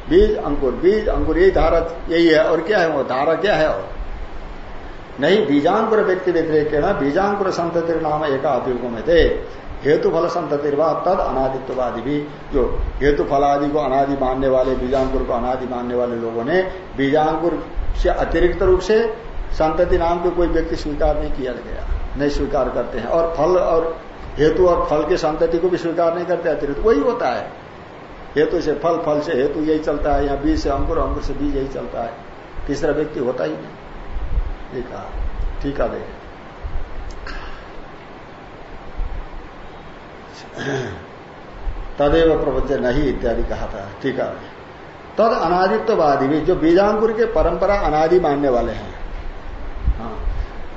बीज, अंकुर बीज, अंकुर, यही धारा यही है, और क्या है वो? धारा क्या है और? नहीं बीजांकुर व्यक्ति व्यतिरेक बीजांकुर संतति नाम एक अभियोग में थे हेतु फल संततिर्वाद तद अनादित्ववादी भी जो हेतु फल आदि को अनादि मानने वाले, बीजांकुर को अनादि मानने वाले लोगों ने बीजांकुर से अतिरिक्त रूप से संतति नाम को कोई व्यक्ति स्वीकार नहीं किया गया। नहीं स्वीकार करते हैं। और फल और हेतु और फल की संतति को भी स्वीकार नहीं करते अतिरिक्त। वही होता है। हेतु से फल फल से हेतु यही चलता है। या बीज से अंकुर अंकुर से बीज यही चलता है। तीसरा व्यक्ति होता ही नहीं। कहा। ठीक है देख तदेव प्रपंच नहीं इत्यादि कहा था। ठीक है तद अनादित्ववादी भी जो बीजांकुर के परंपरा अनादि मानने वाले हैं।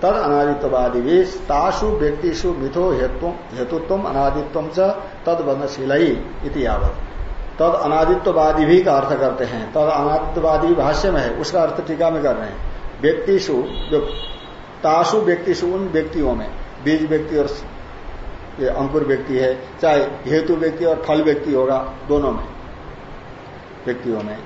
तद अनादित्ववादी भी तासु व्यक्तिषु मिथो हेतुत्व अनादित्व च तद बनशील ही यावत। तद अनादित्ववादी भी का अर्थ करते हैं। तद अनादित्ववादी भाष्य में है, उसका अर्थ टीका में कर रहे हैं। व्यक्तिशु जो तासु व्यक्तिशु उन व्यक्तियों में, बीज व्यक्ति और ये अंकुर व्यक्ति है, चाहे हेतु व्यक्ति और फल व्यक्ति होगा, दोनों में, व्यक्तियों में।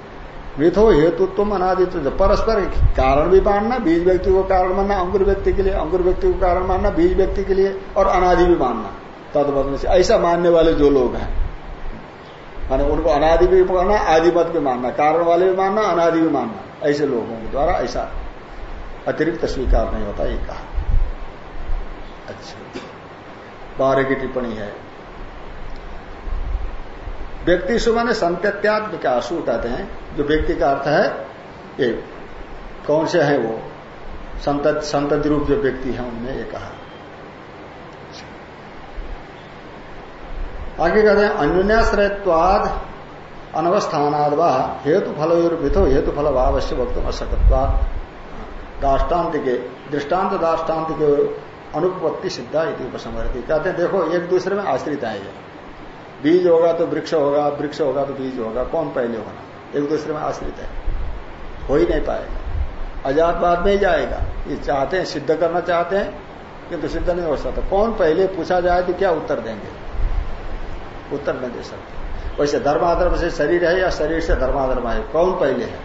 मिथो हेतुत्व अनादित्व परस्पर कारण भी मानना, बीज व्यक्ति को कारण मानना, अंकुर व्यक्ति के लिए, अंकुर व्यक्ति को कारण मानना, बीज व्यक्ति के लिए और अनादि भी मानना। तदबदल से ऐसा मानने वाले जो लोग हैं, माने उनको अनादि भी मानना, आदि मत भी मानना, कारण वाले भी मानना, अनादि भी मानना। ऐसे लोगों के द्वारा ऐसा अतिरिक्त स्वीकार नहीं होता, ये कहा। अच्छा। बारह की टिप्पणी है। व्यक्ति सु माने विकासु कहते हैं, जो व्यक्ति का अर्थ है, ये कौन से है वो? संत संतति रूप जो व्यक्ति है उनमें ये कहा। आगे कहते हैं, अन्योन्याश्रयत्वाद अनवस्थानाद हेतु फल मिथो हेतु फल से वक्त असकत्वाद दाष्टान्त के दृष्टांत दाष्टान्त के अनुपत्ति सिद्धा इति उपसमरती कहते हैं, देखो, एक दूसरे में आश्रित ये। बीज होगा तो वृक्ष होगा वृक्ष होगा तो बीज होगा, कौन पहले होना एक दूसरे में आश्रित है। हो ही नहीं पाएगा। अजातवाद में ही जाएगा। ये चाहते हैं, सिद्ध करना चाहते हैं, किंतु सिद्ध नहीं हो सकता। कौन पहले पूछा जाए तो क्या उत्तर देंगे? उत्तर नहीं दे सकते। वैसे धर्माधर्म से शरीर है या शरीर से धर्माधर्म है? कौन पहले है?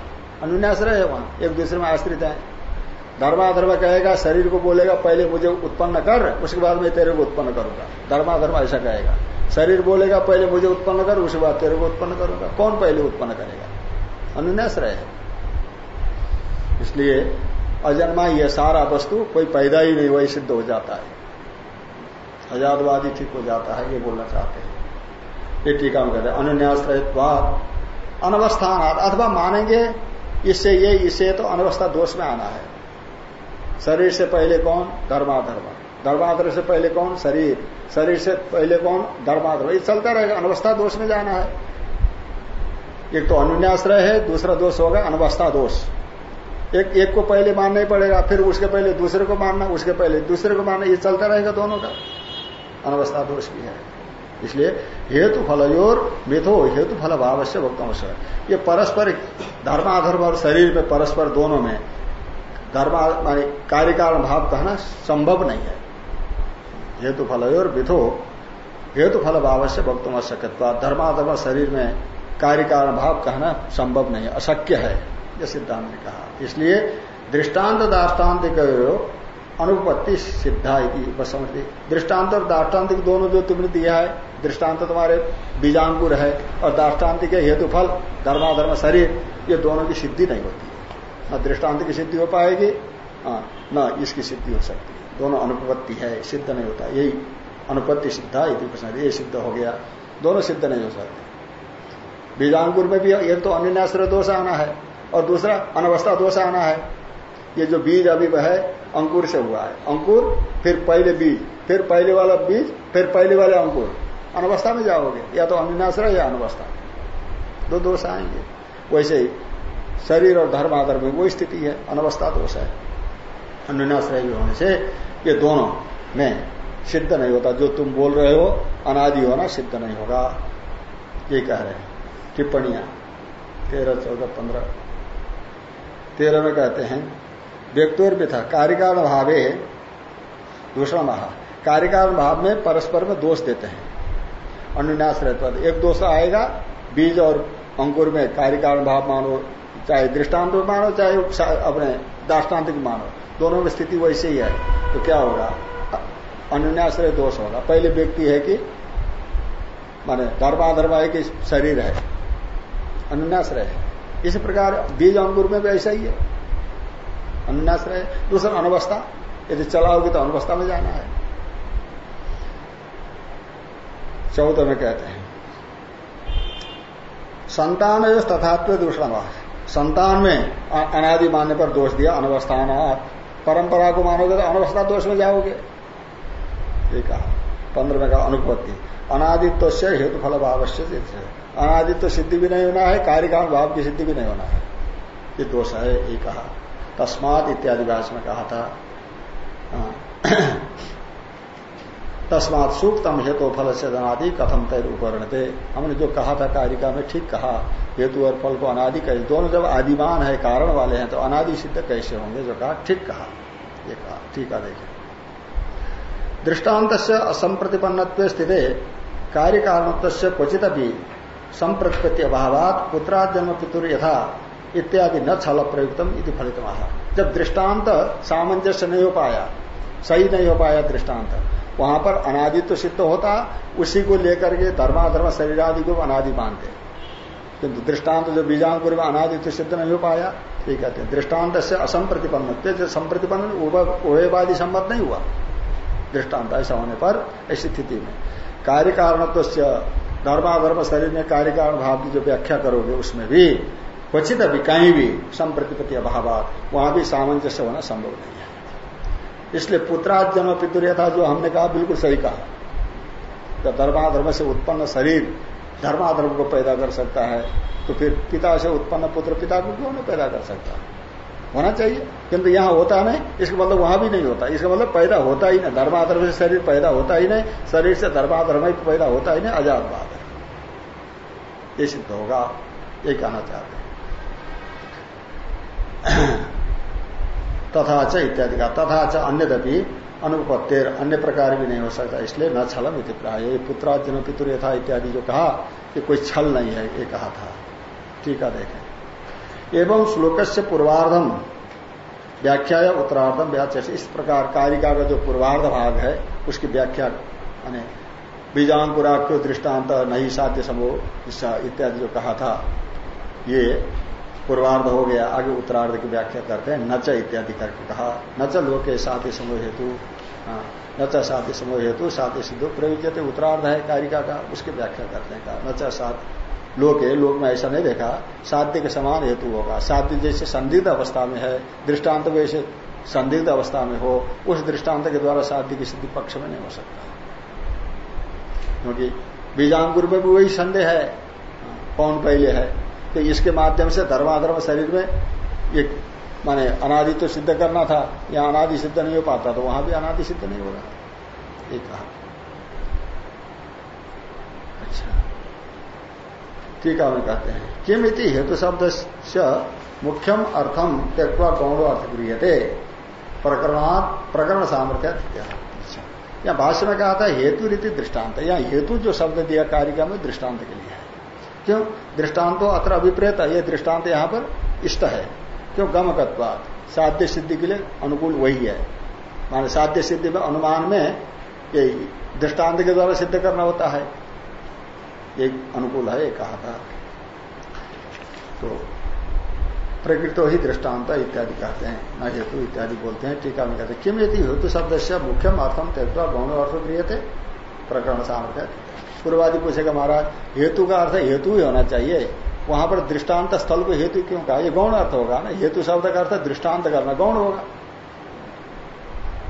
अनुन्याश्रय है वहाँ। एक दूसरे में आश्रित है। धर्माधर्म कहेगा, शरीर को बोलेगा, पहले मुझे उत्पन्न कर, उसके बाद मैं तेरे को उत्पन्न करूँगा। धर्माधर्म ऐसा कहेगा। शरीर बोलेगा, पहले मुझे उत्पन्न कर उसके बाद तेरे को उत्पन्न करूँगा। कौन पहले उत्पन्न करेगा? अनुन्याश्रय है। इसलिए अजन्मा यह सारा वस्तु, कोई पैदा ही नहीं, वही सिद्ध हो जाता है। आजादवादी ठीक हो जाता है, ये बोलना चाहते हैं। ये टीका में कहते हैं। अनुन्याश्रयत्वाद अनवस्थान अथवा मानेंगे, इससे ये, इससे तो अनवस्था दोष में आना है। शरीर से पहले कौन? धर्माधर्म। धर्माधर्म से पहले कौन? शरीर। शरीर से पहले कौन? धर्माधर्म ये चलता रहेगा। अनवस्था दोष में जाना है। एक तो अनुन्याश्रय है, दूसरा दोष होगा अनवस्था दोष। एक एक को पहले मानना ही पड़ेगा, फिर उसके पहले दूसरे को मानना, उसके पहले दूसरे को मानना, ये चलता रहेगा दोनों का। अनवस्था दोष भी है। इसलिए हेतु फलयोर मिथो, हेतु फल भाव से भक्तों ये परस्पर धर्माधर्म और शरीर में परस्पर दोनों में धर्म, मानी भाव कहना संभव नहीं है। हेतु फलयोर मिथो हेतु फल भाव से भक्तों अशक्यत्व धर्माधर्म शरीर में कार्य कारण भाव कहना संभव नहीं, अशक्य है, यह सिद्धांत ने कहा। इसलिए दृष्टांत दाष्टान्त अनुपत्ति सिद्धा समझती दृष्टांत और दाष्टान्तिक दोनों जो तुमने दिया है, दृष्टांत तुम्हारे बीजांकुर है और दाष्टान्तिक हेतु फल धर्माधर्म शरीर, ये दोनों की सिद्धि नहीं होती। न दृष्टांत की सिद्धि हो पाएगी न इसकी सिद्धि हो सकती। है दोनों अनुपत्ति है, सिद्ध नहीं होता। यही अनुपत्ति सिद्धा यदि प्रश्न। ये सिद्ध हो गया। दोनों सिद्ध नहीं हो सकते। बीजांकुर में भी एक तो अन्य दोष आना है और दूसरा अनवस्था दोष आना है। ये जो बीज अभी है अंकुर से हुआ है। अंकुर, फिर पहले बीज, फिर पहले वाला बीज, फिर पहले वाले अंकुर। अनवस्था में जाओगे, या तो अन्यनाश्रय या अनवस्था। दो दोष आएँगे। वैसे ही शरीर और धर्म आदर में वो स्थिति है, अनवस्था दोष है। अन्यनाश्रय भी होने से ये दोनों में सिद्ध नहीं होता। जो तुम बोल रहे हो, अनादि होना सिद्ध नहीं होगा। ये कह रहे हैं। टिप्पणियाँ। तेरह, चौदह, पंद्रह। तेरह में कहते हैं व्यक्तोर भी था कार्यकारण भावे दूसरा महा कार्यकारण भाव में परस्पर में दोष देते हैं। अनुन्यास रहता एक दोष आएगा, बीज और अंकुर में कार्यकारण भाव मानो चाहे दृष्टांत मानो, चाहे अपने दाष्टान्तिक मानो। दोनों में स्थिति वैसे ही है। तो क्या होगा? अनुन्याश्रय दोष होगा। पहले व्यक्ति है कि, माने धर्माधर्मा है कि शरीर है। अनुन्याश्रय है इस प्रकार बीज अंकुर में भी ऐसा ही है। अनुन्याश्रय दूसरा अनवस्था। यदि चलाओगे तो अनवस्था में जाना है। चौदह में कहते हैं, संतान तथात्व दूषण संतान में अनादि मानने पर दोष दिया अनवस्थान परंपरा को मानोगे तो अनवस्था दोष में जाओगे। ये कहा। पंद्रह में कहा, अनुपत्ति। अनादित्व से हेतु फल भाव से अनादित्व सिद्धि भी नहीं होना है कार्यकाल भाव की सिद्धि भी नहीं होना है। ये दोष है, ये कहा। तस्मात इत्यादि भाष में कहा था। हाँ। तस्मात सूक्तम हेतु फल से अनादि कथम तय उपरणते हमने जो कहा था कारिका में ठीक कहा, हेतु और फल को अनादि कहे। दोनों जब आदिमान है, कारण वाले हैं तो अनादि सिद्ध कैसे होंगे? जो कहा, ठीक कहा। ये कहा, ठीक है देखे दृष्टांत से असंप्रतिपन्न स्थित कार्य कारणत्व से क्वचित भी संप्रतिपत्ति अभावात पुत्रा जन्म पितुर यथा इत्यादि न छल प्रयुक्तम इति फलित जब दृष्टांत सामंजस्य नहीं हो पाया सही नहीं हो पाया दृष्टांत वहाँ पर अनादित्व सिद्ध होता, उसी को लेकर के धर्माधर्म शरीर आदि को अनादि मानते। किंतु दृष्टांत जो बीजांकुर में अनादित्व सिद्ध नहीं हो पाया ये कहते हैं, दृष्टांत से असंप्रतिपन्न संप्रतिपन्न उभयवादी सम्मत नहीं हुआ। दृष्टांत ऐसा होने पर ऐसी स्थिति में। कार्य कारणत्व धर्माधर्म शरीर में कार्य कारण भाव की जो व्याख्या करोगे, उसमें भी क्वचित अभी कहीं भी संप्रतिपत्ति अभाव वहाँ भी सामंजस्य होना संभव नहीं है। इसलिए पुत्राद जन्म पितुर्य था जो हमने कहा, बिल्कुल सही कहा। तो धर्माधर्म से उत्पन्न शरीर धर्माधर्म को पैदा कर सकता है तो फिर पिता से उत्पन्न पुत्र पिता को क्यों नहीं पैदा कर सकता? होना चाहिए। किंतु यहाँ होता नहीं, इसका मतलब वहाँ भी नहीं होता। इसका मतलब पैदा होता ही नहीं। धर्माधर्म से शरीर पैदा होता ही नहीं, शरीर से धर्माधर्म ही पैदा होता ही नहीं आज़ाद बात है। ये सिद्ध होगा, ये कहना चाहते हैं। तथा च इत्यादि का तथा च अन्यदपि अनुपत्तेर, अन्य प्रकार भी नहीं हो सकता, इसलिए न छलम इति प्राय। पुत्रार्जन पितुर यथा इत्यादि जो कहा कि कोई छल नहीं है, ये कहा था। है, देखें। एवं श्लोक से पूर्वार्धम व्याख्या या उत्तरार्धम व्याख्या इस प्रकार कारिका का जो पूर्वार्ध भाग है, उसकी व्याख्या, माने बीजांकुराक्यो दृष्टांत नहीं साध्य समूह इत्यादि जो कहा था, ये पूर्वार्ध हो गया आगे उत्तरार्ध की व्याख्या करते हैं नच इत्यादि करके कहा। नच लोके साथी समूह हेतु हाँ, नच साथी समूह हेतु साथी सिद्धो प्रयुज्य उत्तरार्ध है कारिका का उसकी व्याख्या करते हैं कहा। नच सात लोक है लोक में ऐसा नहीं देखा साध्य के समान हेतु होगा। साध्य जैसे संदिग्ध अवस्था में है दृष्टांत वैसे संदिग्ध अवस्था में हो उस दृष्टांत के द्वारा साध्य की सिद्धि पक्ष में नहीं हो सकता। क्योंकि बीजांकुर में भी वही संदेह है कौन पहले है? तो इसके माध्यम से धर्माधर्म शरीर में एक माने अनादि तो सिद्ध करना था, या अनादि सिद्ध नहीं हो पाता तो वहाँ भी अनादि सिद्ध नहीं होगा एक कहा। अच्छा। ठीक है कहते हैं। किम इति हेतु शब्द से मुख्यम अर्थम त्यक्वा गौण अर्थ गृहते प्रकरणात् प्रकरण सामर्थ्य अच्छा। या भाष्य में कहा था हेतु रीति दृष्टांत या हेतु जो शब्द दिया कारिका में दृष्टांत के लिए है। क्यों? दृष्टांत तो अत्र अभिप्रेत ये दृष्टांत यहाँ पर इष्ट है। क्यों? गमकत्वाद साध्य सिद्धि के लिए अनुकूल वही है। माने साध्य सिद्धि में अनुमान में ये दृष्टांत के द्वारा सिद्ध करना होता है। ये अनुकूल है कहा था। तो प्रकृत ही दृष्टांत इत्यादि कहते हैं, न हेतु इत्यादि बोलते हैं, टीका में कहते हैं, किम यदि हेतु शब्द से मुख्यम अर्थम त्यक्ता गौण अर्थ प्रिय थे प्रकरण सामर्थ्य। पूर्वादि पूछेगा, महाराज, हेतु का अर्थ हेतु ही होना चाहिए। वहाँ पर दृष्टांत स्थल को हेतु क्यों कहा? ये गौण अर्थ होगा ना। हेतु शब्द का अर्थ दृष्टांत करना, गौण होगा।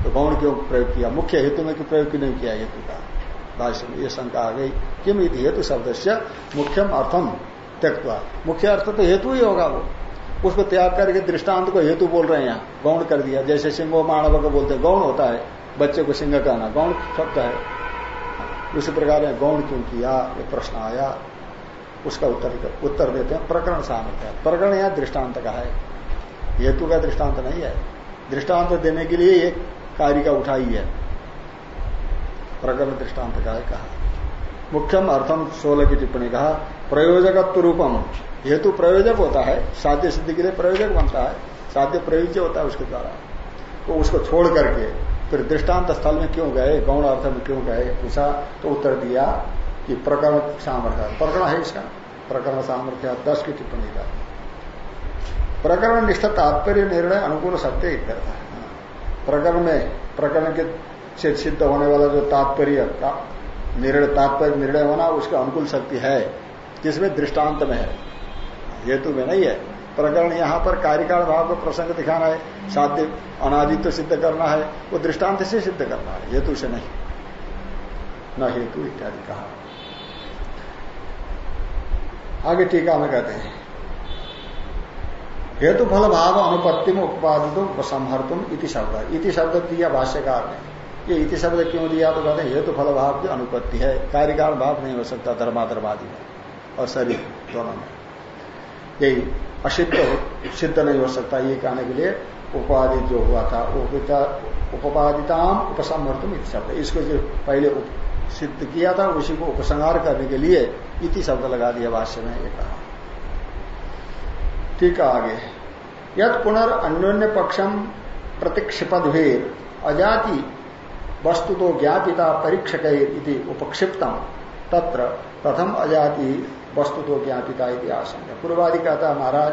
तो गौण क्यों प्रयोग किया? मुख्य हेतु में क्यों प्रयोग नहीं किया हेतु का? भाष्य में ये शंका आ गई, किम हेतु शब्द से मुख्यम अर्थम? त्यक्वा मुख्य अर्थ तो हेतु ही होगा वो। उसको त्याग करके दृष्टांत को हेतु बोल रहे हैं यहाँ। गौण कर दिया। जैसे सिंह मानव को बोलते गौण होता है। बच्चे को सिंह कहना, गौण शब्द है। उसी प्रकार गौण क्यों किया? ये प्रश्न आया। उसका उत्तर उत्तर देते हैं, प्रकरण सामर्थ्य प्रकरण यहाँ दृष्टांत का है? हेतु का दृष्टांत नहीं है। दृष्टांत देने के लिए एक कार्य का उठाई है। प्रकरण दृष्टांत का है कहा। मुख्यम अर्थम सोलह की टिप्पणी कहा, प्रयोजकत्व रूपम। हेतु प्रयोजक होता है, साध्य सिद्धि के लिए प्रयोजक बनता है, साध्य प्रयोज्य होता है उसके द्वारा। तो उसको छोड़ करके फिर दृष्टांत स्थल में क्यों गए? गौण अर्थ में क्यों गए? पूछा तो उत्तर दिया कि प्रकरण सामर्थ्य प्रकरण है इसका। प्रकरण सामर्थ्य दस की टिप्पणी का। प्रकरण निष्ठ, तात्पर्य, निर्णय, अनुकूल सत्य करता है। प्रकरण में, प्रकरण के से सिद्ध होने वाला जो तात्पर्य निर्णय तात्पर्य निर्णय होना, उसका अनुकूल शक्ति है। जिसमें दृष्टांत में है। हेतु में नहीं है। प्रकरण यहाँ पर कार्यकाल भाव को प्रसंग दिखाना है, साध्य अनादित्व सिद्ध करना है, वो दृष्टांत से सिद्ध करना है हेतु से नहीं। न हेतु इत्यादि कहा। आगे टीका में कहते हैं, हेतु फल भाव अनुपत्ति में उत्पादित उपसंहर्तुम इति शब्द। इति शब्द दिया भाष्यकार ने। ये इति शब्द क्यों दिया? तो कहते हैं, हेतु फल भाव की अनुपत्ति है, कार्यकाल भाव नहीं हो सकता, धर्माधर्मादि में और शरीर दोनों में। यही असिद्ध सिद्ध नहीं हो सकता ये कहने के लिए उपाधि जो हुआ था उपपादिताम उपसमर्थम शब्द। इसको जो पहले सिद्ध किया था, उसी को उपसंहार करने के लिए इति शब्द लगा दिया भाष्य में ये कहा। ठीक है आगे। यद पुनर्न्योन्य पक्षम प्रतिक्षिपद भेद अजाति वस्तु तो ज्ञापिता परीक्षक उपक्षिप्तम तत्र प्रथम अजाति वस्तु तो ज्ञापिता आशंका। पूर्वादि कहता है महाराज,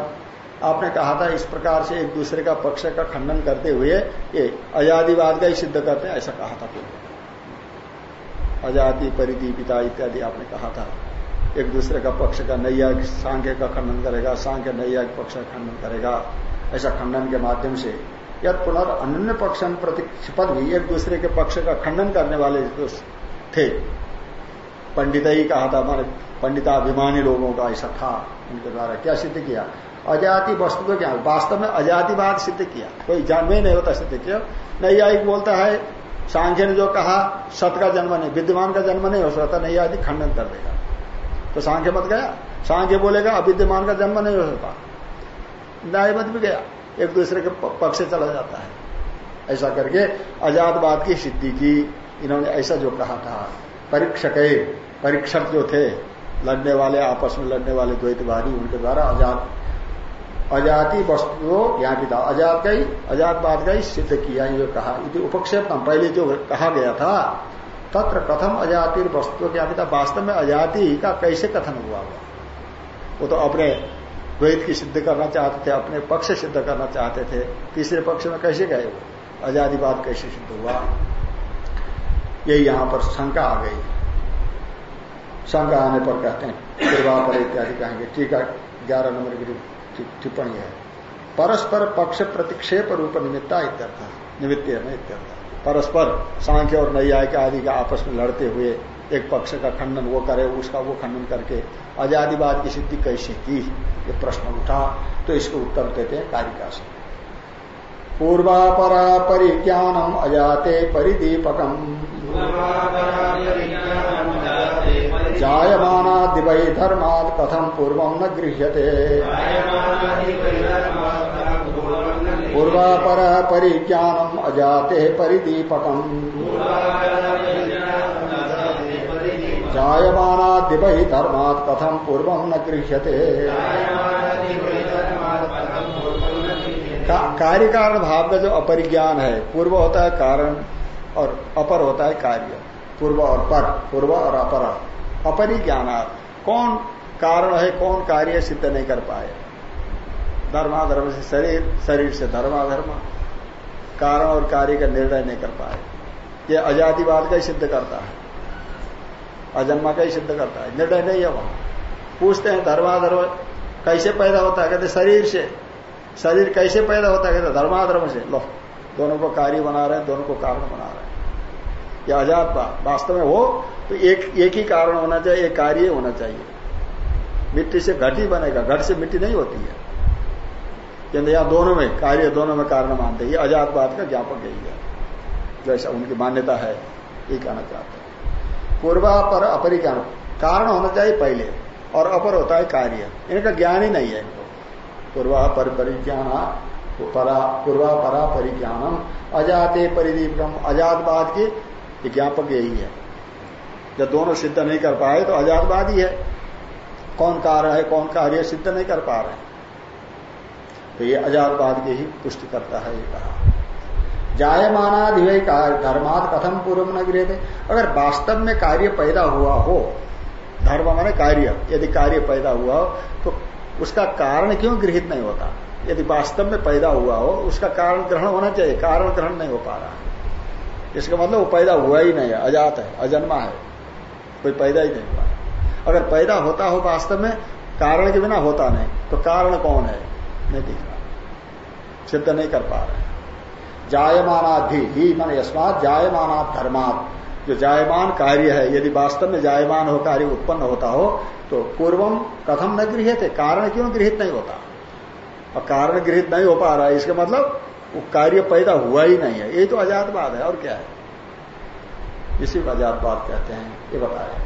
आपने कहा था इस प्रकार से एक दूसरे का पक्ष का खंडन करते हुए ये अजादिवाद का ही सिद्ध करते हैं, ऐसा कहा था पूर्व। अजाति, परिदीपिता इत्यादि आपने कहा था। एक दूसरे का पक्ष का नैया, सांख्य का खंडन करेगा, सांख्य नैया पक्ष का खंडन करेगा, ऐसा खंडन के माध्यम से। यद पुनर् अन्य पक्ष प्रतिपद भी एक दूसरे के पक्ष का खंडन करने वाले जो थे पंडित ही कहा था हमारे पंडिताभिमानी लोगों का ऐसा था, उनके द्वारा क्या सिद्ध किया? अजाति वस्तु तो क्या? वास्तव में अजातिवाद सिद्ध किया। कोई जन्म ही नहीं होता सिद्ध किया। नैयायिक बोलता है सांख्य ने जो कहा, सत का जन्म नहीं, विद्यमान का जन्म नहीं हो सकता, नैयायिक खंडन कर देगा। तो सांख्य मत गया। सांख्य बोलेगा, अविद्यमान का जन्म नहीं हो सकता। न्याय मत भी गया। एक दूसरे के पक्ष से चला जाता है। ऐसा करके अजातवाद की सिद्धि की, इन्होंने ऐसा जो कहा था। परीक्षक परीक्षक जो थे, लड़ने वाले, आपस में लड़ने वाले द्वैतवादी, उनके द्वारा अजात, अजाति वस्तु ज्ञापिता अजात का ही अजातवाद का ही सिद्ध किया, ये कहा। यदि उपक्षेप पहले जो कहा गया था, तत्र कथम अजाति वस्तु ज्ञापिता वास्तव में अजाति का कैसे कथन हुआ हुआ वो तो अपने द्वैत की सिद्ध करना चाहते थे, अपने पक्ष सिद्ध करना चाहते थे, तीसरे पक्ष में कैसे गए वो? आजादीवाद कैसे सिद्ध हुआ? यही यहाँ पर शंका आ गई। शंका आने पर कहते हैं पूर्वा पर इत्यादि कहेंगे, ठीक है, ग्यारह नंबर की टिप्पणी है। परस्पर पक्ष प्रतिक्षेप रूप निमित्ता इत्यर्थ निमित्त है इत्यर्थ परस्पर सांख्य और नैयायिक आदि का आपस में लड़ते हुए एक पक्ष का खंडन वो करे, उसका वो खंडन करके आजादीवाद की सिद्धि कैसे की, ये प्रश्न उठा तो इसको उत्तर देते हैं कारिका से पूर्वापरा परिज्ञानम अजाते परिदीपकम। जायमाना दिवै धर्मात् कथम पूर्व न गृह्यते। पूर्वापर परिज्ञानम अजाते परिदीपकम। जायमाना दिवै धर्मात् कथम पूर्व न गृह्यते। कार्य कारण भाव का जो अपरिज्ञान है, पूर्व होता है कारण। और अपर होता है कार्य। पूर्व और पर, पूर्व और अपर। अपरिज्ञान कौन कारण है, कौन कार्य सिद्ध नहीं कर पाए? धर्माधर्म से शरीर शरीर से धर्माधर्म। कारण और कार्य का निर्णय नहीं कर पाए। ये आजादीवाद का ही सिद्ध करता है। अजन्मा का ही सिद्ध करता है। निर्णय नहीं है वहाँ। पूछते हैं, धर्माधर्म कैसे पैदा होता है? कहते शरीर से। शरीर कैसे पैदा होता है? कहते धर्माधर्म से। लो, दोनों को कार्य बना रहे हैं, दोनों को कारण बना रहे हैं। आज़ाद बात वास्तव में हो तो एक एक ही कारण होना चाहिए, एक कार्य होना चाहिए। मिट्टी से घट ही बनेगा, घट से मिट्टी नहीं होती है। किंतु यहाँ दोनों में कार्य, दोनों में कारण मानते ये बात का ज्ञापक यही है। जैसा उनकी मान्यता है, ये कहना चाहते हैं। पूर्वा, पर अपरिज्ञान कारण। होना चाहिए पहले, और अपर होता है कार्य। इनका ज्ञान ही नहीं है इनको। पूर्वा, पर, परिज्ञान पूर्वा, परा, परिज्ञानम। अजाते, परिदीपम। अजातवाद की ज्ञापक यही है। जब दोनों सिद्ध नहीं कर पाए तो अजातवाद ही। है कौन कार्य है, कौन कार्य सिद्ध नहीं कर पा रहे। तो ये अजातवाद की ही पुष्टि करता है ये कहा। जायमानाधिवय धर्मात कथम पूर्व न गृह थे अगर वास्तव में कार्य पैदा हुआ हो, धर्म माने कार्य, यदि कार्य पैदा हुआ हो तो उसका कारण क्यों गृहित नहीं होता? यदि वास्तव में पैदा हुआ हो, उसका कारण ग्रहण होना चाहिए, कारण ग्रहण नहीं हो पा रहा। इसका मतलब वो पैदा हुआ ही नहीं है, अजात है, अजन्मा है। कोई पैदा ही नहीं हुआ। अगर पैदा होता हो वास्तव में, कारण के बिना होता नहीं तो कारण कौन है? नहीं दिख रहा। सिद्ध नहीं कर पा रहे। जायमानाधि ही मन यस्मात जायमानात धर्मात। जो जायमान कार्य है, यदि वास्तव में जायमान हो, कार्य उत्पन्न होता हो तो पूर्वम कथम न गृहित कारण क्यों गृहित नहीं होता? और कारण गृहित नहीं हो पा रहा है, इसका मतलब वो कार्य पैदा हुआ ही नहीं है। ये तो आजादवाद है, और क्या है? इसी को आजादवाद कहते हैं, ये बताया।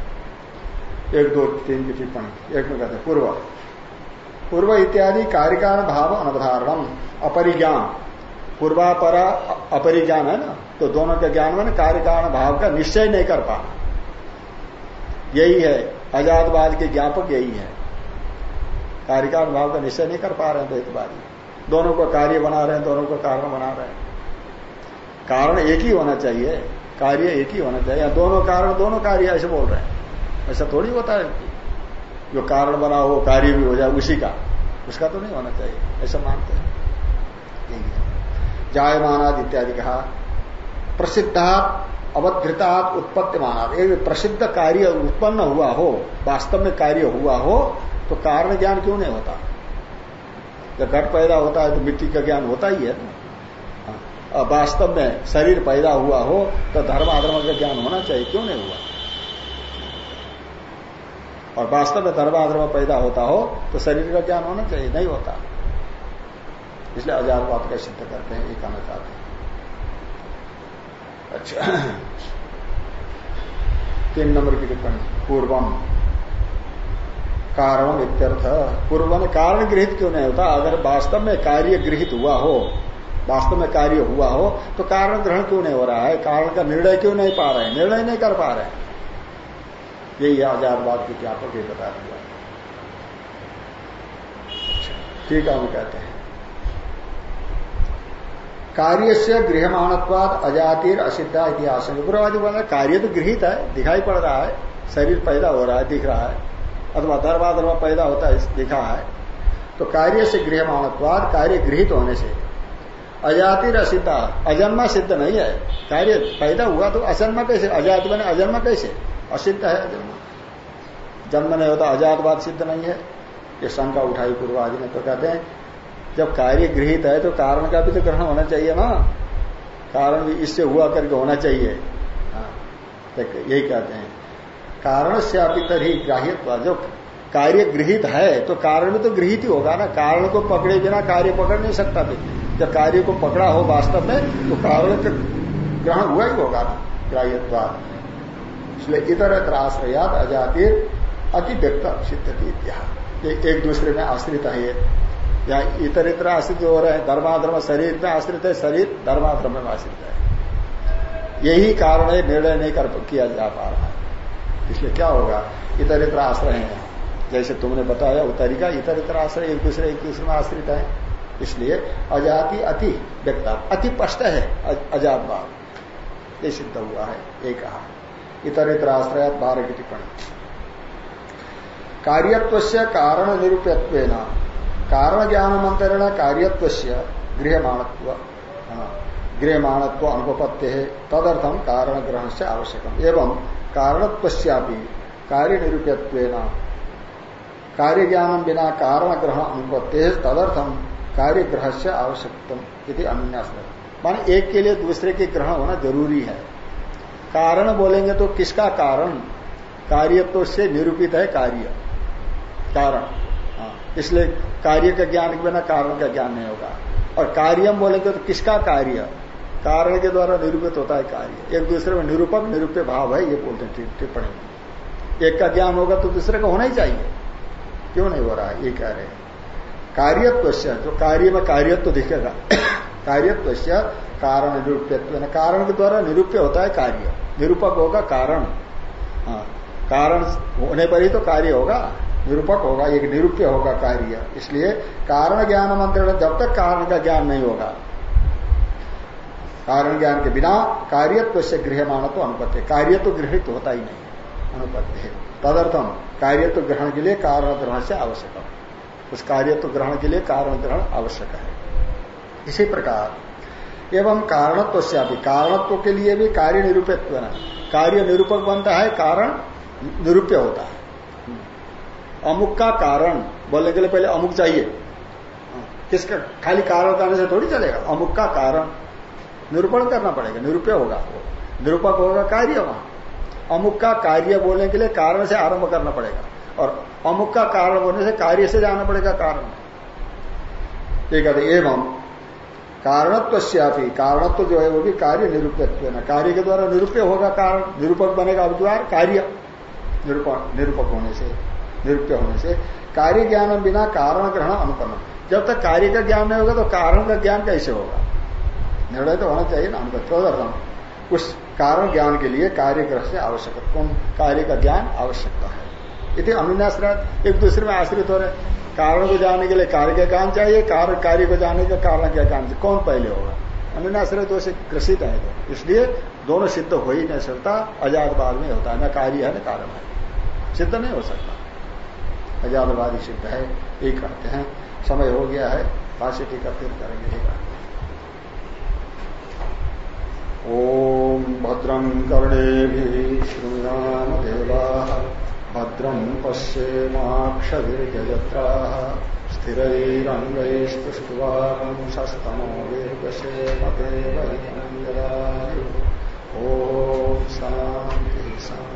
एक, दो, तीन की टिप्पणी, एक में कहते हैं, पूर्व। पूर्व इत्यादि कार्यकारण भाव अनवधारणम, अपरिज्ञान। पूर्वापरा अपरिज्ञान है ना? तो दोनों के ज्ञान में कार्य कारण भाव का निश्चय नहीं कर पाना। यही है, आजादवाद के ज्ञापक यही है। कार्य कारण भाव का निश्चय नहीं कर पा रहे हैं द्वैतवादी दोनों को कार्य बना रहे हैं, दोनों को कारण बना रहे हैं। कारण एक ही होना चाहिए, कार्य एक ही होना चाहिए। या दोनों कारण, दोनों कार्य ऐसे बोल रहे हैं। ऐसा थोड़ी होता है जो कारण बना हो, कार्य भी हो जाए, उसी का। उसका तो नहीं होना चाहिए, ऐसा मानते हैं। जायमानाद इत्यादि कहा। प्रसिद्धात, अवधृतात् उत्पत्ति माना एक प्रसिद्ध कार्य उत्पन्न हुआ हो, वास्तव में कार्य हुआ हो तो कारण ज्ञान क्यों नहीं होता? जब घट पैदा होता है तो मिट्टी का ज्ञान होता ही है। ना वास्तव में शरीर पैदा हुआ हो तो धर्म अधर्म का ज्ञान होना चाहिए, क्यों नहीं हुआ? और वास्तव में धर्माधर्म पैदा होता हो तो शरीर का ज्ञान होना चाहिए, नहीं होता। इसलिए अजारवाद का सिद्ध करते हैं, ये कहना चाहते हैं। अच्छा। तीन नंबर की टिप्पणी, पूर्वम। कारण इत्यर्थ। पूर्व में कारण गृहित क्यों नहीं होता? अगर वास्तव में कार्य गृहित हुआ हो, वास्तव में कार्य हुआ हो तो कारण ग्रहण क्यों नहीं हो रहा है? कारण का निर्णय क्यों नहीं पा रहे हैं? निर्णय नहीं कर पा रहे हैं। यही आजादवाद के व्यापक ये बता दिया ठीक है, हम कहते हैं। कार्य से गृहमाणत्वाद, अजातिर, असिद्धा इतिहास गुरुवादी बोला, कार्य तो गृहित है, दिखाई पड़ रहा है, शरीर पैदा हो रहा है, दिख रहा है। अथवा धर्मा धर्मा पैदा होता है दिखा है तो कार्य से गृहमाणत्वाद कार्य गृहित होने से। अजातिर असिद्धा अजन्मा सिद्ध नहीं है। कार्य पैदा हुआ तो अजन्मा कैसे? अजात बने अजन्मा कैसे? असिद्ध है अजन्मा। जन्म नहीं होता अजातवाद सिद्ध नहीं है। ये शंका उठाई पूर्वादि ने तो कहते हैं जब कार्य गृहित है तो कारण का भी तो ग्रहण होना चाहिए ना। कारण भी इससे हुआ करके होना चाहिए। हाँ, यही कहते हैं। कारण से अभी तरी ग्राह्य जो कार्य गृहित है तो कारण में तो गृहित ही होगा ना। कारण को पकड़े बिना कार्य पकड़ नहीं सकता व्यक्ति जब कार्य को पकड़ा हो वास्तव में तो कारण का ग्रहण हुआ ही होगा ना ग्राह्यवाद इसलिए इतर इतर आश्रयात अजातिर अति व्यक्त सिद्ध ये एक दूसरे में आश्रित है ये। या इतर इतर आश्रित हो रहे हैं, धर्माधर्म, शरीर में आश्रित है, शरीर धर्माधर्म में आश्रित है। यही कारण है, निर्णय नहीं कर किया जा पा रहा है। इसलिए क्या होगा? इतर इतर आश्रय है। जैसे तुमने बताया वो तरीका इतर इतर आश्रय एक दूसरे एक दूसरे में आश्रित है। इसलिए अजाति अति व्यक्ता अति स्पष्ट है अजात भाव। ये सिद्ध हुआ है ये कहा। इतर इतर आश्रय बारह की टिप्पणी। कार्यत्व से कारण निरूपत्व कारण ज्ञान मंत्रण कार्यत्व से गृहमाणत्व। हाँ, गृहमाणत्व अनुपत्ति है। तदर्थम कारण ग्रहण से आवश्यक एवं कारणत्व कार्य निरूपत्व कार्य ज्ञान बिना कारण ग्रहण अनुपत्ते तदर्थम कार्य ग्रह से आवश्यकतम यदि माने एक के लिए दूसरे के ग्रहण होना ज़रूरी है। कारण बोलेंगे तो किसका कारण? कार्यत्व से निरूपित है कार्य। कारण। हाँ, इसलिए कार्य का ज्ञान के बिना कारण का ज्ञान नहीं होगा। और कार्यम बोलेंगे तो किसका कार्य? कारण के द्वारा निरूपित होता है कार्य। एक दूसरे में निरूपक, निरूप्य भाव है, ये बोलते हैं टिप्पणी। एक का ज्ञान होगा तो दूसरे का होना ही चाहिए। क्यों नहीं हो रहा है? ये कह रहे हैं। कार्यत्व जो कार्य में कार्यत्व दिखेगा। कार्यत्व कारण निरूप्यत्व कारण के द्वारा निरूप्य होता है कार्य। निरूपक होगा कारण। हाँ कारण होने पर ही तो कार्य होगा। निरूपक होगा, एक निरूप्य होगा कार्य। इसलिए कारण ज्ञान मंत्र जब तक कारण का ज्ञान नहीं होगा कारण ज्ञान के बिना कार्यत्व से गृहमान तो अनुपत्य कार्य तो गृहित होता ही नहीं अनुपत्य है। तदर्थम कार्य तो ग्रहण के लिए कारण ग्रहण से आवश्यक उस कार्य तो ग्रहण के लिए कारण ग्रहण आवश्यक है। इसी प्रकार, एवं कारणत्व से अभी कारणत्व के लिए भी कार्य निरूपित्व कार्य निरूपक बनता है, कारण निरूप्य होता है। अमुक का कारण, बोलने के लिए पहले अमुक चाहिए। किसका खाली कारण करने से थोड़ी चलेगा। अमुक का कारण निरूपण करना पड़ेगा, निरूपय होगा वो निरूपक होगा कार्य वहाँ। अमुक का कार्य बोलने के लिए कारण से आरंभ करना पड़ेगा। और अमुक का कारण बोलने से कार्य से जाना पड़ेगा कारण। ये कहते एवं कारणत्व श्यापी कारणत्व जो है वो भी कार्य निरूपत्व कार्य के द्वारा निरूपय होगा कारण, निरूपक बनेगा अवद्वार, कार्य। निरूपक निरूपक होने से, निरुप्य होने से। कार्य ज्ञान बिना कारण ग्रहण अनुपन्न। जब तक कार्य का ज्ञान नहीं होगा तो कारण का ज्ञान कैसे होगा? निर्णय तो होना चाहिए ना हमको तदर्थम उस कारण ज्ञान के लिए कार्य ग्रह से आवश्यक कार्य का ज्ञान आवश्यकता है। यदि अनुन्याश्रय एक दूसरे में आश्रित हो रहे कारण को जानने के लिए कार्य का ज्ञान चाहिए कार्य कार्य को जानने का कारण का ज्ञान कौन पहले होगा? अनुन्याश्रय तो से ग्रसित है। तो इसलिए दोनों सिद्ध हो ही नहीं सकता। अजातवाद में होता है। न कार्य है, न कारण है। सिद्ध नहीं हो सकता। अजातवादी सिद्ध है। ये कहते हैं। समय हो गया है। भाष्य टीका फिर करेंगे। ॐ कर्णे कर्णेभिः देवा देवाः भद्रम् पश्येमाक्षभिर्जयत्राः स्थिरैरङ्गैस्तुष्ट्वांशस्तमो वेगसेवदेव ॐ शान्तिः शान्ति।